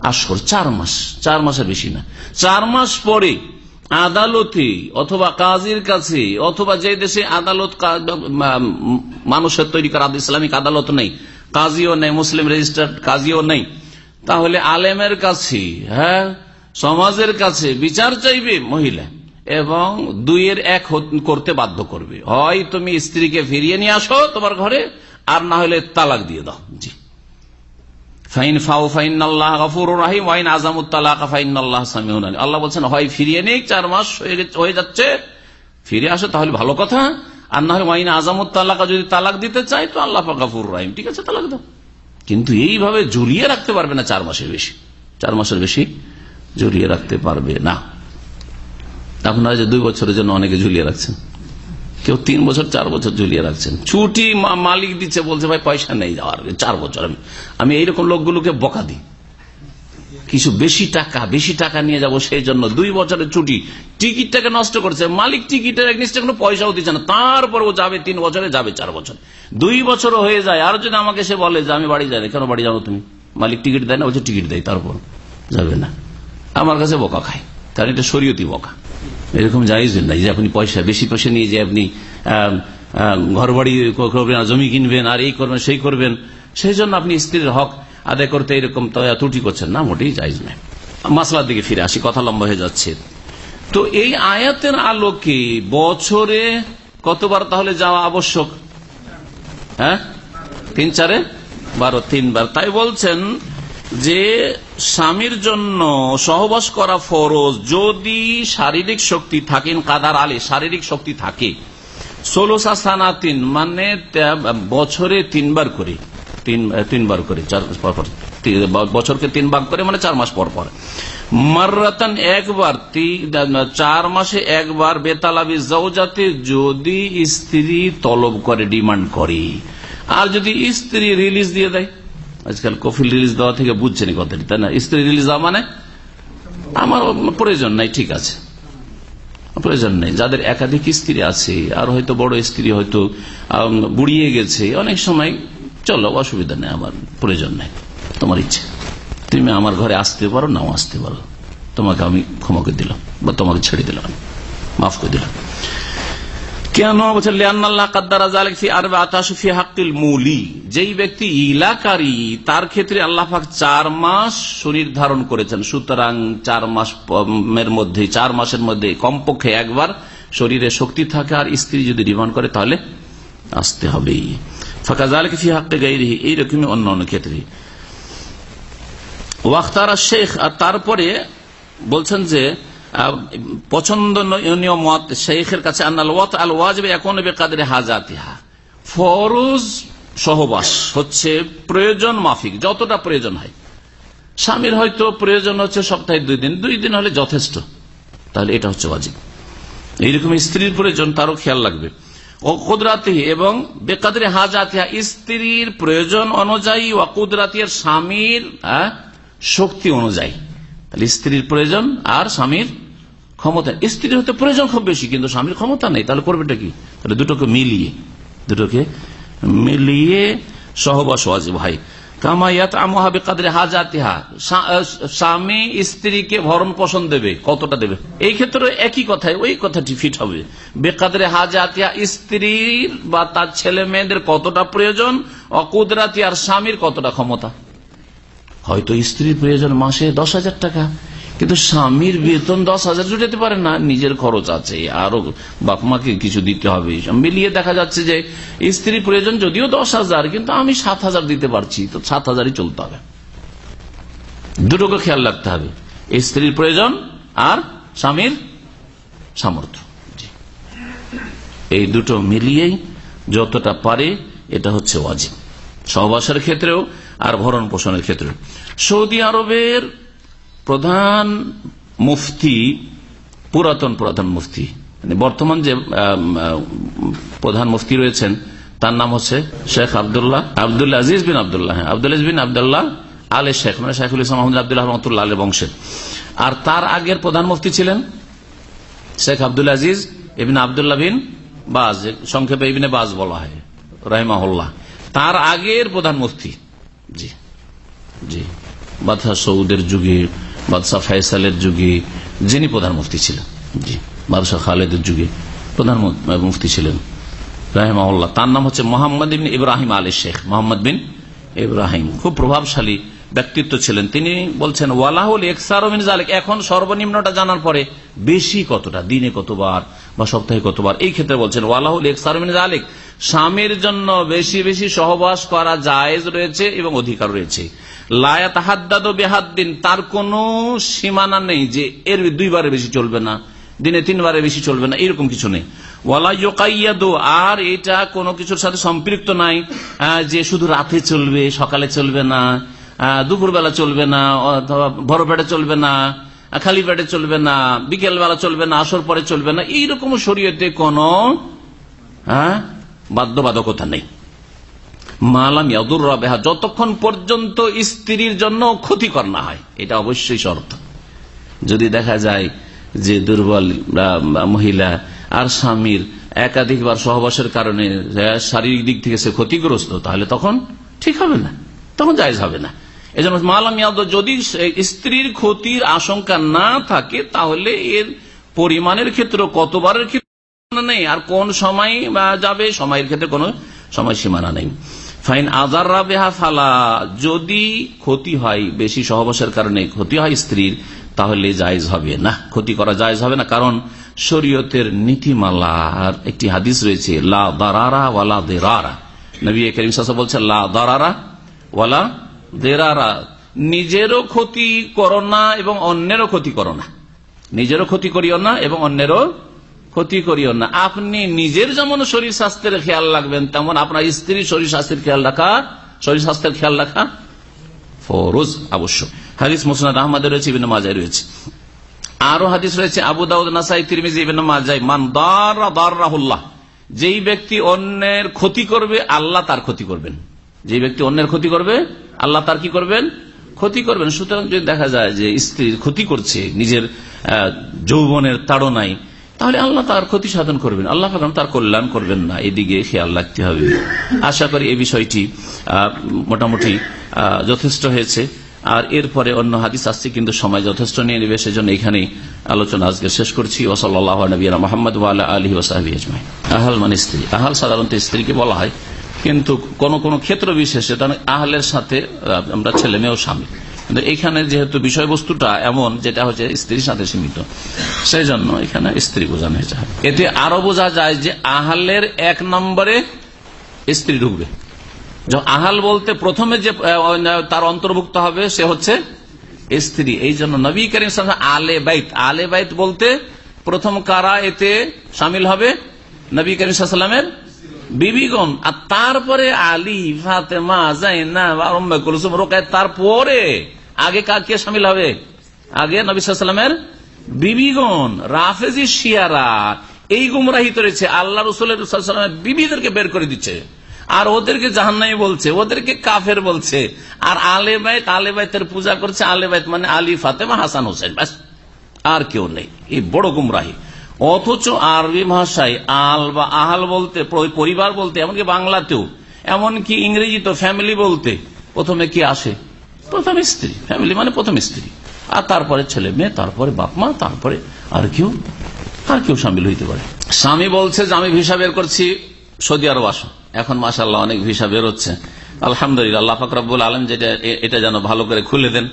আসর চার মাস। চার মাসের বেশি না। চার মাস পরে আদালতে অথবা কাজীর কাছে, অথবা যে দেশে আদালত মানুষের তৈরি করা ইসলামিক আদালত নেই, কাজীও নেই, মুসলিম রেজিস্টার্ড কাজীও নেই। তাহলে আলেমের কাছে হ্যাঁ সমাজের কাছে বিচার চাইবে মহিলা এবং দুইয়ের এক করতে বাধ্য করবে। হয় তুমি স্ত্রীকে ফিরিয়ে নিয়ে আসো তোমার ঘরে, আর না হলে তালাক দিয়ে দাও। জি। ফাইন ফাউ ফাইন আল্লাহ গফুর রাহিম, ওয়াইন আজামুত্তালাক ফাইন আল্লাহ সামিউন আল্লাহ বলছেন, হয় ফিরিয়ে নিক, চার মাস হয়ে যাচ্ছে, ফিরে আসো, তাহলে ভালো কথা। আর না হলে ওয়াইন আজামুত্তালাকা যদি তালাক দিতে চাই তো আল্লাহ গফুর রাহিম। ঠিক আছে, তালাক দাও। কিন্তু এইভাবে জড়িয়ে রাখতে পারবে না চার মাসের বেশি। চার মাসের বেশি জড়িয়ে রাখতে পারবে না। এখন যে দুই বছরের জন্য অনেকে ঝুলিয়ে রাখছেন। কেউ তিন বছর, চার বছর ঝুলিয়ে রাখছেন। ছুটি মালিক দিচ্ছে, বলছে, ভাই, পয়সা নেই যাওয়ার, চার বছর। আমি আমি এইরকম লোকগুলোকে বকা দিই। কিছু বেশি টাকা বেশি টাকা নিয়ে যাব সেই জন্য দুই বছরের ছুটি। টিকিটটাকে নষ্ট করছে। মালিক টিকিটের একনিষ্ঠ কোনো পয়সাও দিচ্ছে না। তারপর ও যাবে তিন বছরে, যাবে চার বছর। দুই বছর হয়ে যায়। আর যদি আমাকে সে বলে যে, আমি বাড়ি যাই না। কেন বাড়ি যাব তুমি? মালিক টিকিট দেয় না, বলছে, টিকিট দেয় তারপর যাবে না। আমার কাছে বকা খায়। কারণ এটা শরীয়তি বকা। এরকম জায়জ নাই যে আপনি পয়সা, বেশি পয়সা নিয়ে যে আপনি ঘর বাড়ি করবেন জমি কিনবেন, আর এই করবেন, সেই করবেন সেই জন্য আপনি স্ত্রীর হক আদায় করতে এরকম ত্রুটি করছেন না, মোটেই জায়জ নাই মাসলার দিকে ফিরে আসি, কথা লম্বা হয়ে যাচ্ছে। তো এই আয়াতের আলোকে বছরে কতবার তাহলে যাওয়া আবশ্যক? হ্যাঁ? তিন চারে? বারো, তিনবার। তাই বলছেন যে স্বামীর জন্য সহবাস করা ফরজ যদি শারীরিক শক্তি থাকেন কাদার আলে শারীরিক শক্তি থাকে। ষোলোশা সানাতিন মানে বছরে তিনবার করে, তিন, তিনবার করে, চার বছরকে তিন ভাগ করে মানে চার মাস পর পর। মার্রাতান একবার চার মাসে একবার, বেতালাবি যাতে যদি স্ত্রী তলব করে, ডিমান্ড করে। আর যদি স্ত্রী রিলিজ দিয়ে দেয় আজকাল কফিল রিলিজ দেওয়া থেকে বুঝছেন কথাটি, তাই না? স্ত্রী রিলিজ দেওয়া মানে আমার প্রয়োজন নাই, ঠিক আছে। প্রয়োজন নেই। যাদের একাধিক স্ত্রী আছে, আর হয়তো বড় স্ত্রী হয়তো বুড়িয়ে গেছে, অনেক সময় চলো, অসুবিধা নেই, আমার প্রয়োজন নেই, তোমার ইচ্ছে। তুমি আমার ঘরে আসতে পারো, নাও আসতে পারো। তোমাকে আমি ক্ষমা করে দিলাম, বা তোমাকে ছেড়ে দিলাম, মাফ করে দিলাম। কেন বলছে লিয়ান্নাল্লাহ কাদ্দারা জালিক ফি আরবা আতাশু ফি হাক্কিল মৌলি। যেই ব্যক্তি ইলাকারী, তার ক্ষেত্রে আল্লাহ চার মাস সুনির্ধারণ করেছেন। সুতরাং চার মাস এর মধ্যে চার মাসের মধ্যে কমপক্ষে একবার শরীরে শক্তি থাকে আর স্ত্রী যদি ডিমান্ড করে তাহলে আসতে হবে ফাঁকা জালিক ফি হাক্কে গাইরি এইরকমই অন্য অন্য ক্ষেত্রে। ওয়াক্তারা শেখ, আর তারপরে বলছেন যে পছন্দনীয় মত শেখের কাছে আন্নাল ওয়াত আল ওয়াজবে এখন বেকাদরে হাজাতিহা। ফরজ সহবাস হচ্ছে প্রয়োজন মাফিক, যতটা প্রয়োজন হয়। স্বামীর হয়তো প্রয়োজন হচ্ছে সপ্তাহে দুই দিন দুই দিন হলে যথেষ্ট। তাহলে এটা হচ্ছে ওয়াজিব। এইরকম স্ত্রীর প্রয়োজন, তারও খেয়াল লাগবে। ও কুদরাতি এবং বেকাদরে হাজাতিহা, স্ত্রীর প্রয়োজন অনুযায়ী ও কুদরাতির স্বামীর শক্তি অনুযায়ী। তাহলে স্ত্রীর প্রয়োজন আর স্বামীর ক্ষমতা। স্ত্রীর হতে প্রয়োজন খুব বেশি, কিন্তু স্বামীর ক্ষমতা নেই, তাহলে করবেটা কি? তাহলে দুটোকে মিলিয়ে দুটোকে মিলিয়ে সহবাস ওয়াজিব, ভাই। কামাইয়াত আমহাবে কাদরে হাজাতিহা। স্বামী স্ত্রীকে ভরণ পোষণ দেবে, কতটা দেবে? এই ক্ষেত্রে একই কথায় ওই কথাটি ফিট হবে। বেকাদরে হাজাতিহা স্ত্রীর বা তার ছেলে মেয়েদের কতটা প্রয়োজন, অকুদরাতি আর স্বামীর কতটা ক্ষমতা? হয়তো স্ত্রীর প্রয়োজন মাসে দশ হাজার টাকা। কিন্তু স্বামীর বেতন দশ হাজার জুটাতে পারে না, নিজের খরচ আছে, আরও বাপ মাকে কিছু দিতে হবে। মিলিয়ে দেখা যাচ্ছে যে স্ত্রীর প্রয়োজন যদিও দশ হাজার, কিন্তু আমি সাত হাজার দিতে পারছি, তো সাত হাজারই চলতে হবে। দুটোকে খেয়াল রাখতে হবে, স্ত্রীর প্রয়োজন আর স্বামীর সামর্থ্য। এই দুটো মিলিয়েই যতটা পারে, এটা হচ্ছে ওয়াজিব। সহবাসের ক্ষেত্রেও আর ভরণ পোষণের ক্ষেত্রেও সৌদি আরবের প্রধান মুফতি, পুরাতন প্রধান মুফতি মানে বর্তমান যে প্রধান মুফতি রয়েছেন, তার নাম হচ্ছে শেখ আবদুল্লাহ আব্দুল আজিজ বিন আবদুল্লাহ হ্যাঁ আব্দুল বিন আবদুল্লাহ আলে শেখ মানে শেখুল ইসলাম আহমদ আবদুল্লাহ রহমতুল্লাহ আলের বংশের আর তার আগের প্রধান মুফতি ছিলেন শেখ আব্দুল আজিজ ইবিন আবদুল্লাহ বিন বাজ, সংক্ষেপে বাজ বলা হয়, রাহিমাহুল্লাহ। তার আগের প্রধান মুফতি। জি জি। বাদশাহ সৌদের যুগে বাদশাহ ফয়সালের যুগে যিনি ছিলেন, জি বাদশাহ খালেদের যুগে মুফতি ছিলেন রাহেমাউল্লাহ তার নাম হচ্ছে মোহাম্মদ বিন ইব্রাহিম আলী শেখ। মোহাম্মদ বিন ইব্রাহিম। খুব প্রভাবশালী ব্যক্তিত্ব ছিলেন। তিনি বলছেন, ওয়ালাহুল একসারমিন এখন সর্বনিম্নটা জানার পরে বেশি কতটা, দিনে কতবার বা সপ্তাহে কতবার? এই ক্ষেত্রে বলছেন, ওয়ালাহুল একসারমিন জালেক স্বামীর জন্য বেশি বেশি সহবাস করা জায়েজ রয়েছে এবং অধিকার রয়েছে। লায়াত হাদ্দাদ বেহাদ্দিন, তার কোনো সীমানা নেই যে এর দুইবারে বেশি চলবে না, দিনে তিনবারে বেশি চলবে না, এরকম কিছু নেই। আর এটা কোনো কিছুর সাথে সম্পৃক্ত নাই যে শুধু রাতে চলবে, সকালে চলবে না দুপুর বেলা চলবে না, অথবা পেটে চলবে না খালি পেটে চলবে না বিকেল বেলা চলবে না, আসর পরে চলবে না, এইরকম শরীয়তে কোনো হ্যাঁ বাধ্যবাধকতা নেই। মালাম ইয়াদুর রবেহা যতক্ষণ পর্যন্ত স্ত্রীর জন্য ক্ষতিকর না হয়, এটা অবশ্যই শর্ত। যদি দেখা যায় যে দুর্বল মহিলা আর স্বামীর একাধিকবার সহবাসের কারণে শারীরিক দিক থেকে সে ক্ষতিগ্রস্ত, তাহলে তখন ঠিক হবে না, তখন জায়জ হবে না। এই জন্য মালাম ইয়াদ যদি স্ত্রীর ক্ষতির আশঙ্কা না থাকে, তাহলে এর পরিমাণের ক্ষেত্রে কতবারের ক্ষেত্রে নেই। আর কোন সময় যাবে, সময়ের ক্ষেত্রে কোনো সময় সীমানা নেই। ফাইন আজার রাবেহা ফালা, যদি ক্ষতি হয়, বেশি সহবাসের কারণে ক্ষতি হয় স্ত্রীর, তাহলে জায়জ হবে না। ক্ষতি করা জায়জ হবে না, কারণ শরীয়তের নীতিমালার একটি হাদিস রয়েছে, লা দারারা ওয়ালা দেরারা। নবী করিম সাসা বলছে লা দারারা ওয়ালা দেরারা, নিজেরও ক্ষতি করো না এবং অন্যেরও ক্ষতি করো না। নিজেরও ক্ষতি করিও না এবং অন্যেরও ক্ষতি করিও না। আপনি নিজের যেমন শরীর স্বাস্থ্যের খেয়াল রাখবেন, তেমন আপনার স্ত্রীর শরীর স্বাস্থ্যের খেয়াল রাখা, শরীর স্বাস্থ্যের খেয়াল রাখা ফরোজ, আবশ্যক। হাদিস মোসনাদ আহমদের রয়েছে বিভিন্ন মাজায় রয়েছে। আরও হাদিস রয়েছে, আবু দাউদ, নাসাই, তিরমিজি বিভিন্ন মাজাই, মান দারা দারাহুল্লাহ। যেই ব্যক্তি অন্যের ক্ষতি করবে, আল্লাহ তার ক্ষতি করবেন। যে ব্যক্তি অন্যের ক্ষতি করবে, আল্লাহ তার কি করবেন? ক্ষতি করবেন। সুতরাং যদি দেখা যায় যে স্ত্রীর ক্ষতি করছে, নিজের যৌবনের তাড়নায় তাহলে আল্লাহ তার ক্ষতি সাধন করবেন। আল্লাহ পাক তার কল্যাণ করবেন না। এদিকে খেয়াল রাখতে হবে। আশা করি এই বিষয়টি মোটামুটি যথেষ্ট হয়েছে। আর এরপরে অন্য হাদিস আসছে কিন্তু সময় যথেষ্ট নিয়ে নেবে, সেজন্য এখানে আলোচনা আজকে শেষ করছি। ওসল্লাহ মোহাম্মদ ওয়ালা আলী ওসাহাবি আহাল মানে স্ত্রী। আহাল সাধারণত স্ত্রীকে বলা হয়, কিন্তু কোন কোন ক্ষেত্র বিশেষে আহলের সাথে আমরা ছেলে মেয়েও স্বামী এখানে যেহেতু বিষয়বস্তুটা এমন, যেটা হচ্ছে স্ত্রীর সাথে সীমিত সেই জন্য এখানে স্ত্রী বোঝানো হয়েছে। এতে আরও বোঝা যায় যে আহালের এক নম্বরে স্ত্রী ঢুকবে। আহাল বলতে প্রথমে যে তার অন্তর্ভুক্ত হবে সে হচ্ছে স্ত্রী। এই জন্য নবী করিম আলে বাইত। আলে বাইত বলতে প্রথম কারা এতে সামিল হবে? নবী করিম সাল্লামের বিবিগণ। আর তারপরে আলী, ফাতেমা কুলসুম রোকায় তারপরে আগে কাকে সামিল হবে? আগে নবী সাল্লামের বিবিগণ, রাফেজি শিয়ারা, এই গুমরাহিত রয়েছে। আল্লাহ রসুলের বিবিদেরকে বের করে দিচ্ছে। আর ওদেরকে জাহান্নাই বলছে, ওদেরকে কাফের বলছে। আর আলে বাইত, আলে বাইতের পূজা করছে। আলে বাইত মানে আলী, ফাতেমা, হাসান হোসেন ব্যাস। আর কেউ নেই। এই বড় গুমরাহি। অথচ আরবি ভাষায় আল বা আহাল বলতে পরিবার বলতে, এমনকি বাংলাতেও, এমনকি ইংরেজি তো ফ্যামিলি বলতে প্রথমে কি আসে? প্রথম স্ত্রী ফ্যামিলি মানে প্রথম স্ত্রী। আর তারপরে ছেলে মেয়ে, তারপরে বাপ মা, তারপরে আর কেউ আর কেউ সামিল হইতে পারে। স্বামী বলছে, যে আমি ভিসা বের করছি, সৌদি আরব আসো। এখন মাসাল্লাহ অনেক ভিসা বেরোচ্ছে। আলহামদুলিল্লাহ, আল্লাহ ফাকরাবুল আলম যেটা এটা যেন ভালো করে খুলে দেন।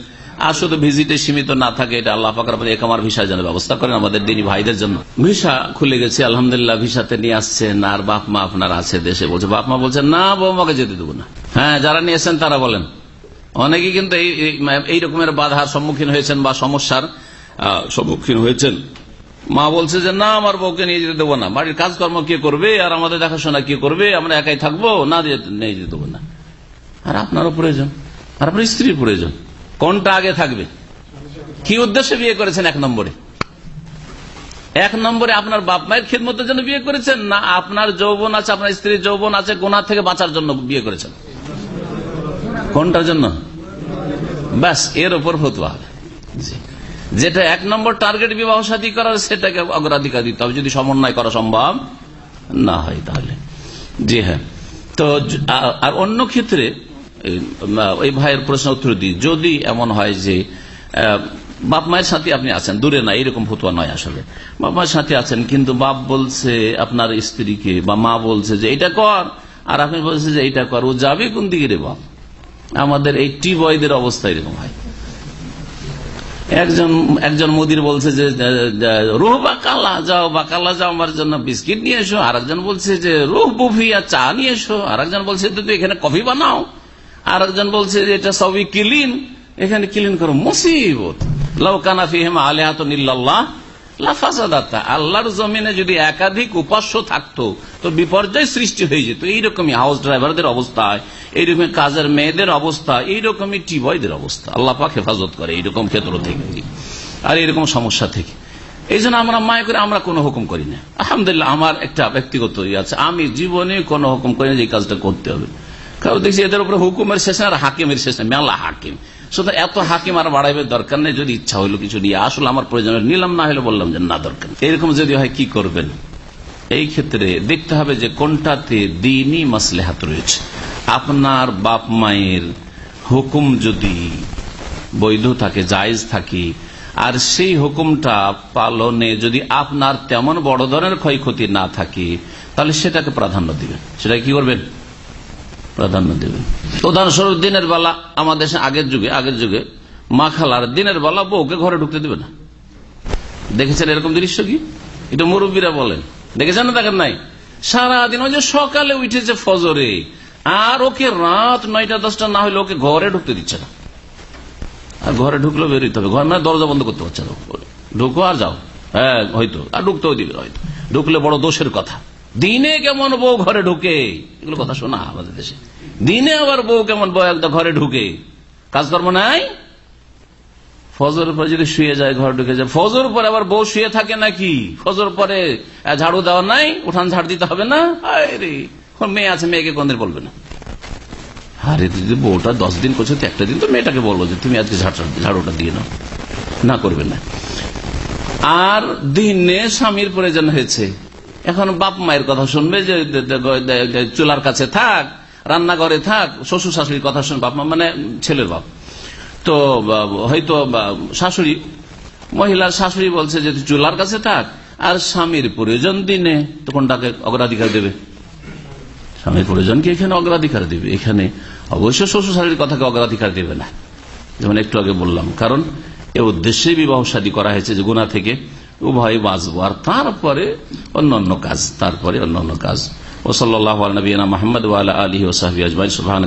আর শুধু ভিজিটে সীমিত না থাকে, এটা আল্লাহ ফাকরাবুল একামার ভিসা যেন ব্যবস্থা করেন আমাদের দিনী ভাইদের জন্য। ভিসা খুলে গেছে, আলহামদুলিল্লাহ, ভিসাতে নিয়ে আসছেন, আর বাপ মা আপনার আছে দেশে। বলছে, বাপ মা বলছে, না বৌমাকে যেতে দেবো না। হ্যাঁ যারা নিয়েছেন তারা বলেন অনেকে কিন্তু এই- রকমের বাধার সম্মুখীন হয়েছেন বা সমস্যার সম্মুখীন হয়েছেন। মা বলছে যে, না, আমার বউকে নিয়ে যেতে দেবো না। বাড়ির কাজকর্ম কে করবে? আর আমাদের দেখাশোনা কে করবে? আমরা একাই থাকব? না নিয়ে যেতে দেবো না। আর আপনারও প্রয়োজন। আর আপনার স্ত্রীর প্রয়োজন। কোনটা আগে থাকবে? কি উদ্দেশ্যে বিয়ে করেছেন এক নম্বরে? এক নম্বরে আপনার বাপ মায়ের খেদমতের জন্য বিয়ে করেছেন? না, আপনার যৌবন আছে, আপনার স্ত্রীর যৌবন আছে গোনা থেকে বাঁচার জন্য বিয়ে করেছেন? কোনটার জন্য? ব্যাস, এর ওপর ফতুয়া হবে। যেটা এক নম্বর টার্গেট বিবাহ সাথী করার, সেটাকে অগ্রাধিকার দিতে হবে। যদি সমন্বয় করা সম্ভব না হয় তাহলে। জি হ্যাঁ। তো আর অন্য ক্ষেত্রে ওই ভাইয়ের প্রশ্ন উত্তর দিই। যদি এমন হয় যে বাপ মায়ের সাথে আপনি আছেন, দূরে না, এরকম ফতুয়া নয় আসলে। বাপ মায়ের সাথে আছেন, কিন্তু বাপ বলছে আপনার স্ত্রীকে বা মা বলছে যে এটা কর। আর আপনি বলছে যে এটা কর। ও যাবে কোন দিকে রে বাপ? আমাদের এই টি বয়দের অবস্থা এরকম হয়। একজন একজন মোদির বলছে যে রুহ বা কালা যাও, বা কালা যাও আমার জন্য বিস্কিট নিয়ে এসো। আর একজন বলছে যে, রুহ বুফিয়া চা নিয়ে এসো। আর একজন বলছে তুই এখানে কফি বানাও। আর একজন বলছে যে, এটা সবই ক্লিন। এখানে ক্লিন করো। মুসিবত। লাউকানা ফিহেম আলেহাত নিল্লাহ লাফাসাদাতা আল্লাহর জমিনে যদি একাধিক উপাস্য থাকতো, তো বিপর্যয় সৃষ্টি হয়ে যেত। এইরকমই হাউস ড্রাইভারদের অবস্থা এইরকম কাজের মেয়েদের অবস্থা, এইরকমই টিবয়দের অবস্থা। আল্লাহ পাক হেফাজত করে এইরকম ক্ষেত্র থেকে। আর এরকম সমস্যা থেকে। এই জন্য আমরা মায় করে আমরা কোনো হুকুম করি না। আলহামদুলিল্লাহ, আমার একটা ব্যক্তিগত ইয়ে আছে। আমি জীবনে কোনো হুকুম করি না যে কাজটা করতে হবে। কারণ দেখছি এদের উপরে হুকুমের শেষ না আর হাকিমের শেষ না মেলা হাকিম। সুতরাং এত হাকিম আর বাড়াইবে দরকার নেই, যদি ইচ্ছা হইল কিছু নিয়ে আসলে আমার প্রয়োজন নিলাম না হলে বললাম যে না, দরকার এরকম যদি হয় কি করবেন? এই ক্ষেত্রে দেখতে হবে যে কোনটাতে দিনই মাসলেহাত রয়েছে। আপনার বাপ মায়ের হুকুম যদি বৈধ থাকে, জায়েজ থাকে, আর সেই হুকুমটা পালনে যদি আপনার তেমন বড় ধরনের ক্ষয়ক্ষতি না থাকে, তাহলে সেটাকে প্রাধান্য দিবেন। সেটা কি করবেন প্রাধান্য দেবেন উদাহরণস্বরূপ, দিনের বেলা আমাদের আগের যুগে আগের যুগে মা খালার দিনের বেলা বউকে ঘরে ঢুকতে দেবে না। দেখেছেন এরকম দৃশ্য কি? এটা মুরব্বীরা বলেন। দেখেছেন না দেখেন নাই? সারাদিন ওই যে সকালে উঠেছে ফজরে, আর ওকে রাত নয়টা, দশটা না হলে ওকে ঘরে ঢুকতে দিচ্ছে না। আর ঘরে ঢুকলেও বেরোতে হবে। ঘর মানে দরজা বন্ধ করতে পারছে না। ঢুকো আর যাও। হ্যাঁ হয়তো। আর ঢুকতেও দিবে হয়তো। ঢুকলে বড় দোষের কথা। দিনে কেমন বউ ঘরে ঢুকে? এগুলো কথা শোনা আমাদের দেশে। দিনে আবার বউ কেমন বউ একদম ঘরে ঢুকে? কাজকর্ম নাই? ফজর পরে যদি শুয়ে যায়, ঘরে ঢুকে যায়। ফজর পরে আবার বউ শুয়ে থাকে নাকি? ফজর পরে ঝাড়ু দেওয়া নাই? উঠান ঝাড় দিতে হবে না? আরে মেয়ে আছে, মেয়েকে কোনদিন বলবে না? আরে যদি বউটা দশ দিন করছে, তো একটা দিন তো মেয়েটাকে বলব যে, তুমি আজকে ঝাড়ুটা দিয়ে নাও। না করবে না। আর দিনে স্বামীর প্রয়োজন হয়েছে। এখন বাপ মায়ের কথা শুনবে যে চুলার কাছে থাক, রান্নাঘরে থাক, শ্বশুর শাশুড়ির কথা শুন বাপ মা মানে ছেলের বাপ। তো হয়তো শাশুড়ি মহিলার শাশুড়ি বলছে যে চুলার কাছে থাক, আর স্বামীর প্রয়োজন দিনে। তো কোনটাকে অগ্রাধিকার দেবে? স্বামীর প্রয়োজনকে এখানে অগ্রাধিকার দেবে? এখানে অবশ্য শ্বশুর শাশুড়ির কথাকে অগ্রাধিকার দেবে না। যেমন একটু আগে বললাম, কারণ এ উদ্দেশ্যে বিবাহ শাদী করা হয়েছে যে গুণা থেকে উভয় বাঁচবো। আর তারপরে অন্যান্য কাজ, তারপরে অন্যান্য কাজ। ওসল্লাহ নবীনা মোহাম্মদ আলী ওসাহি আজমাই সুহান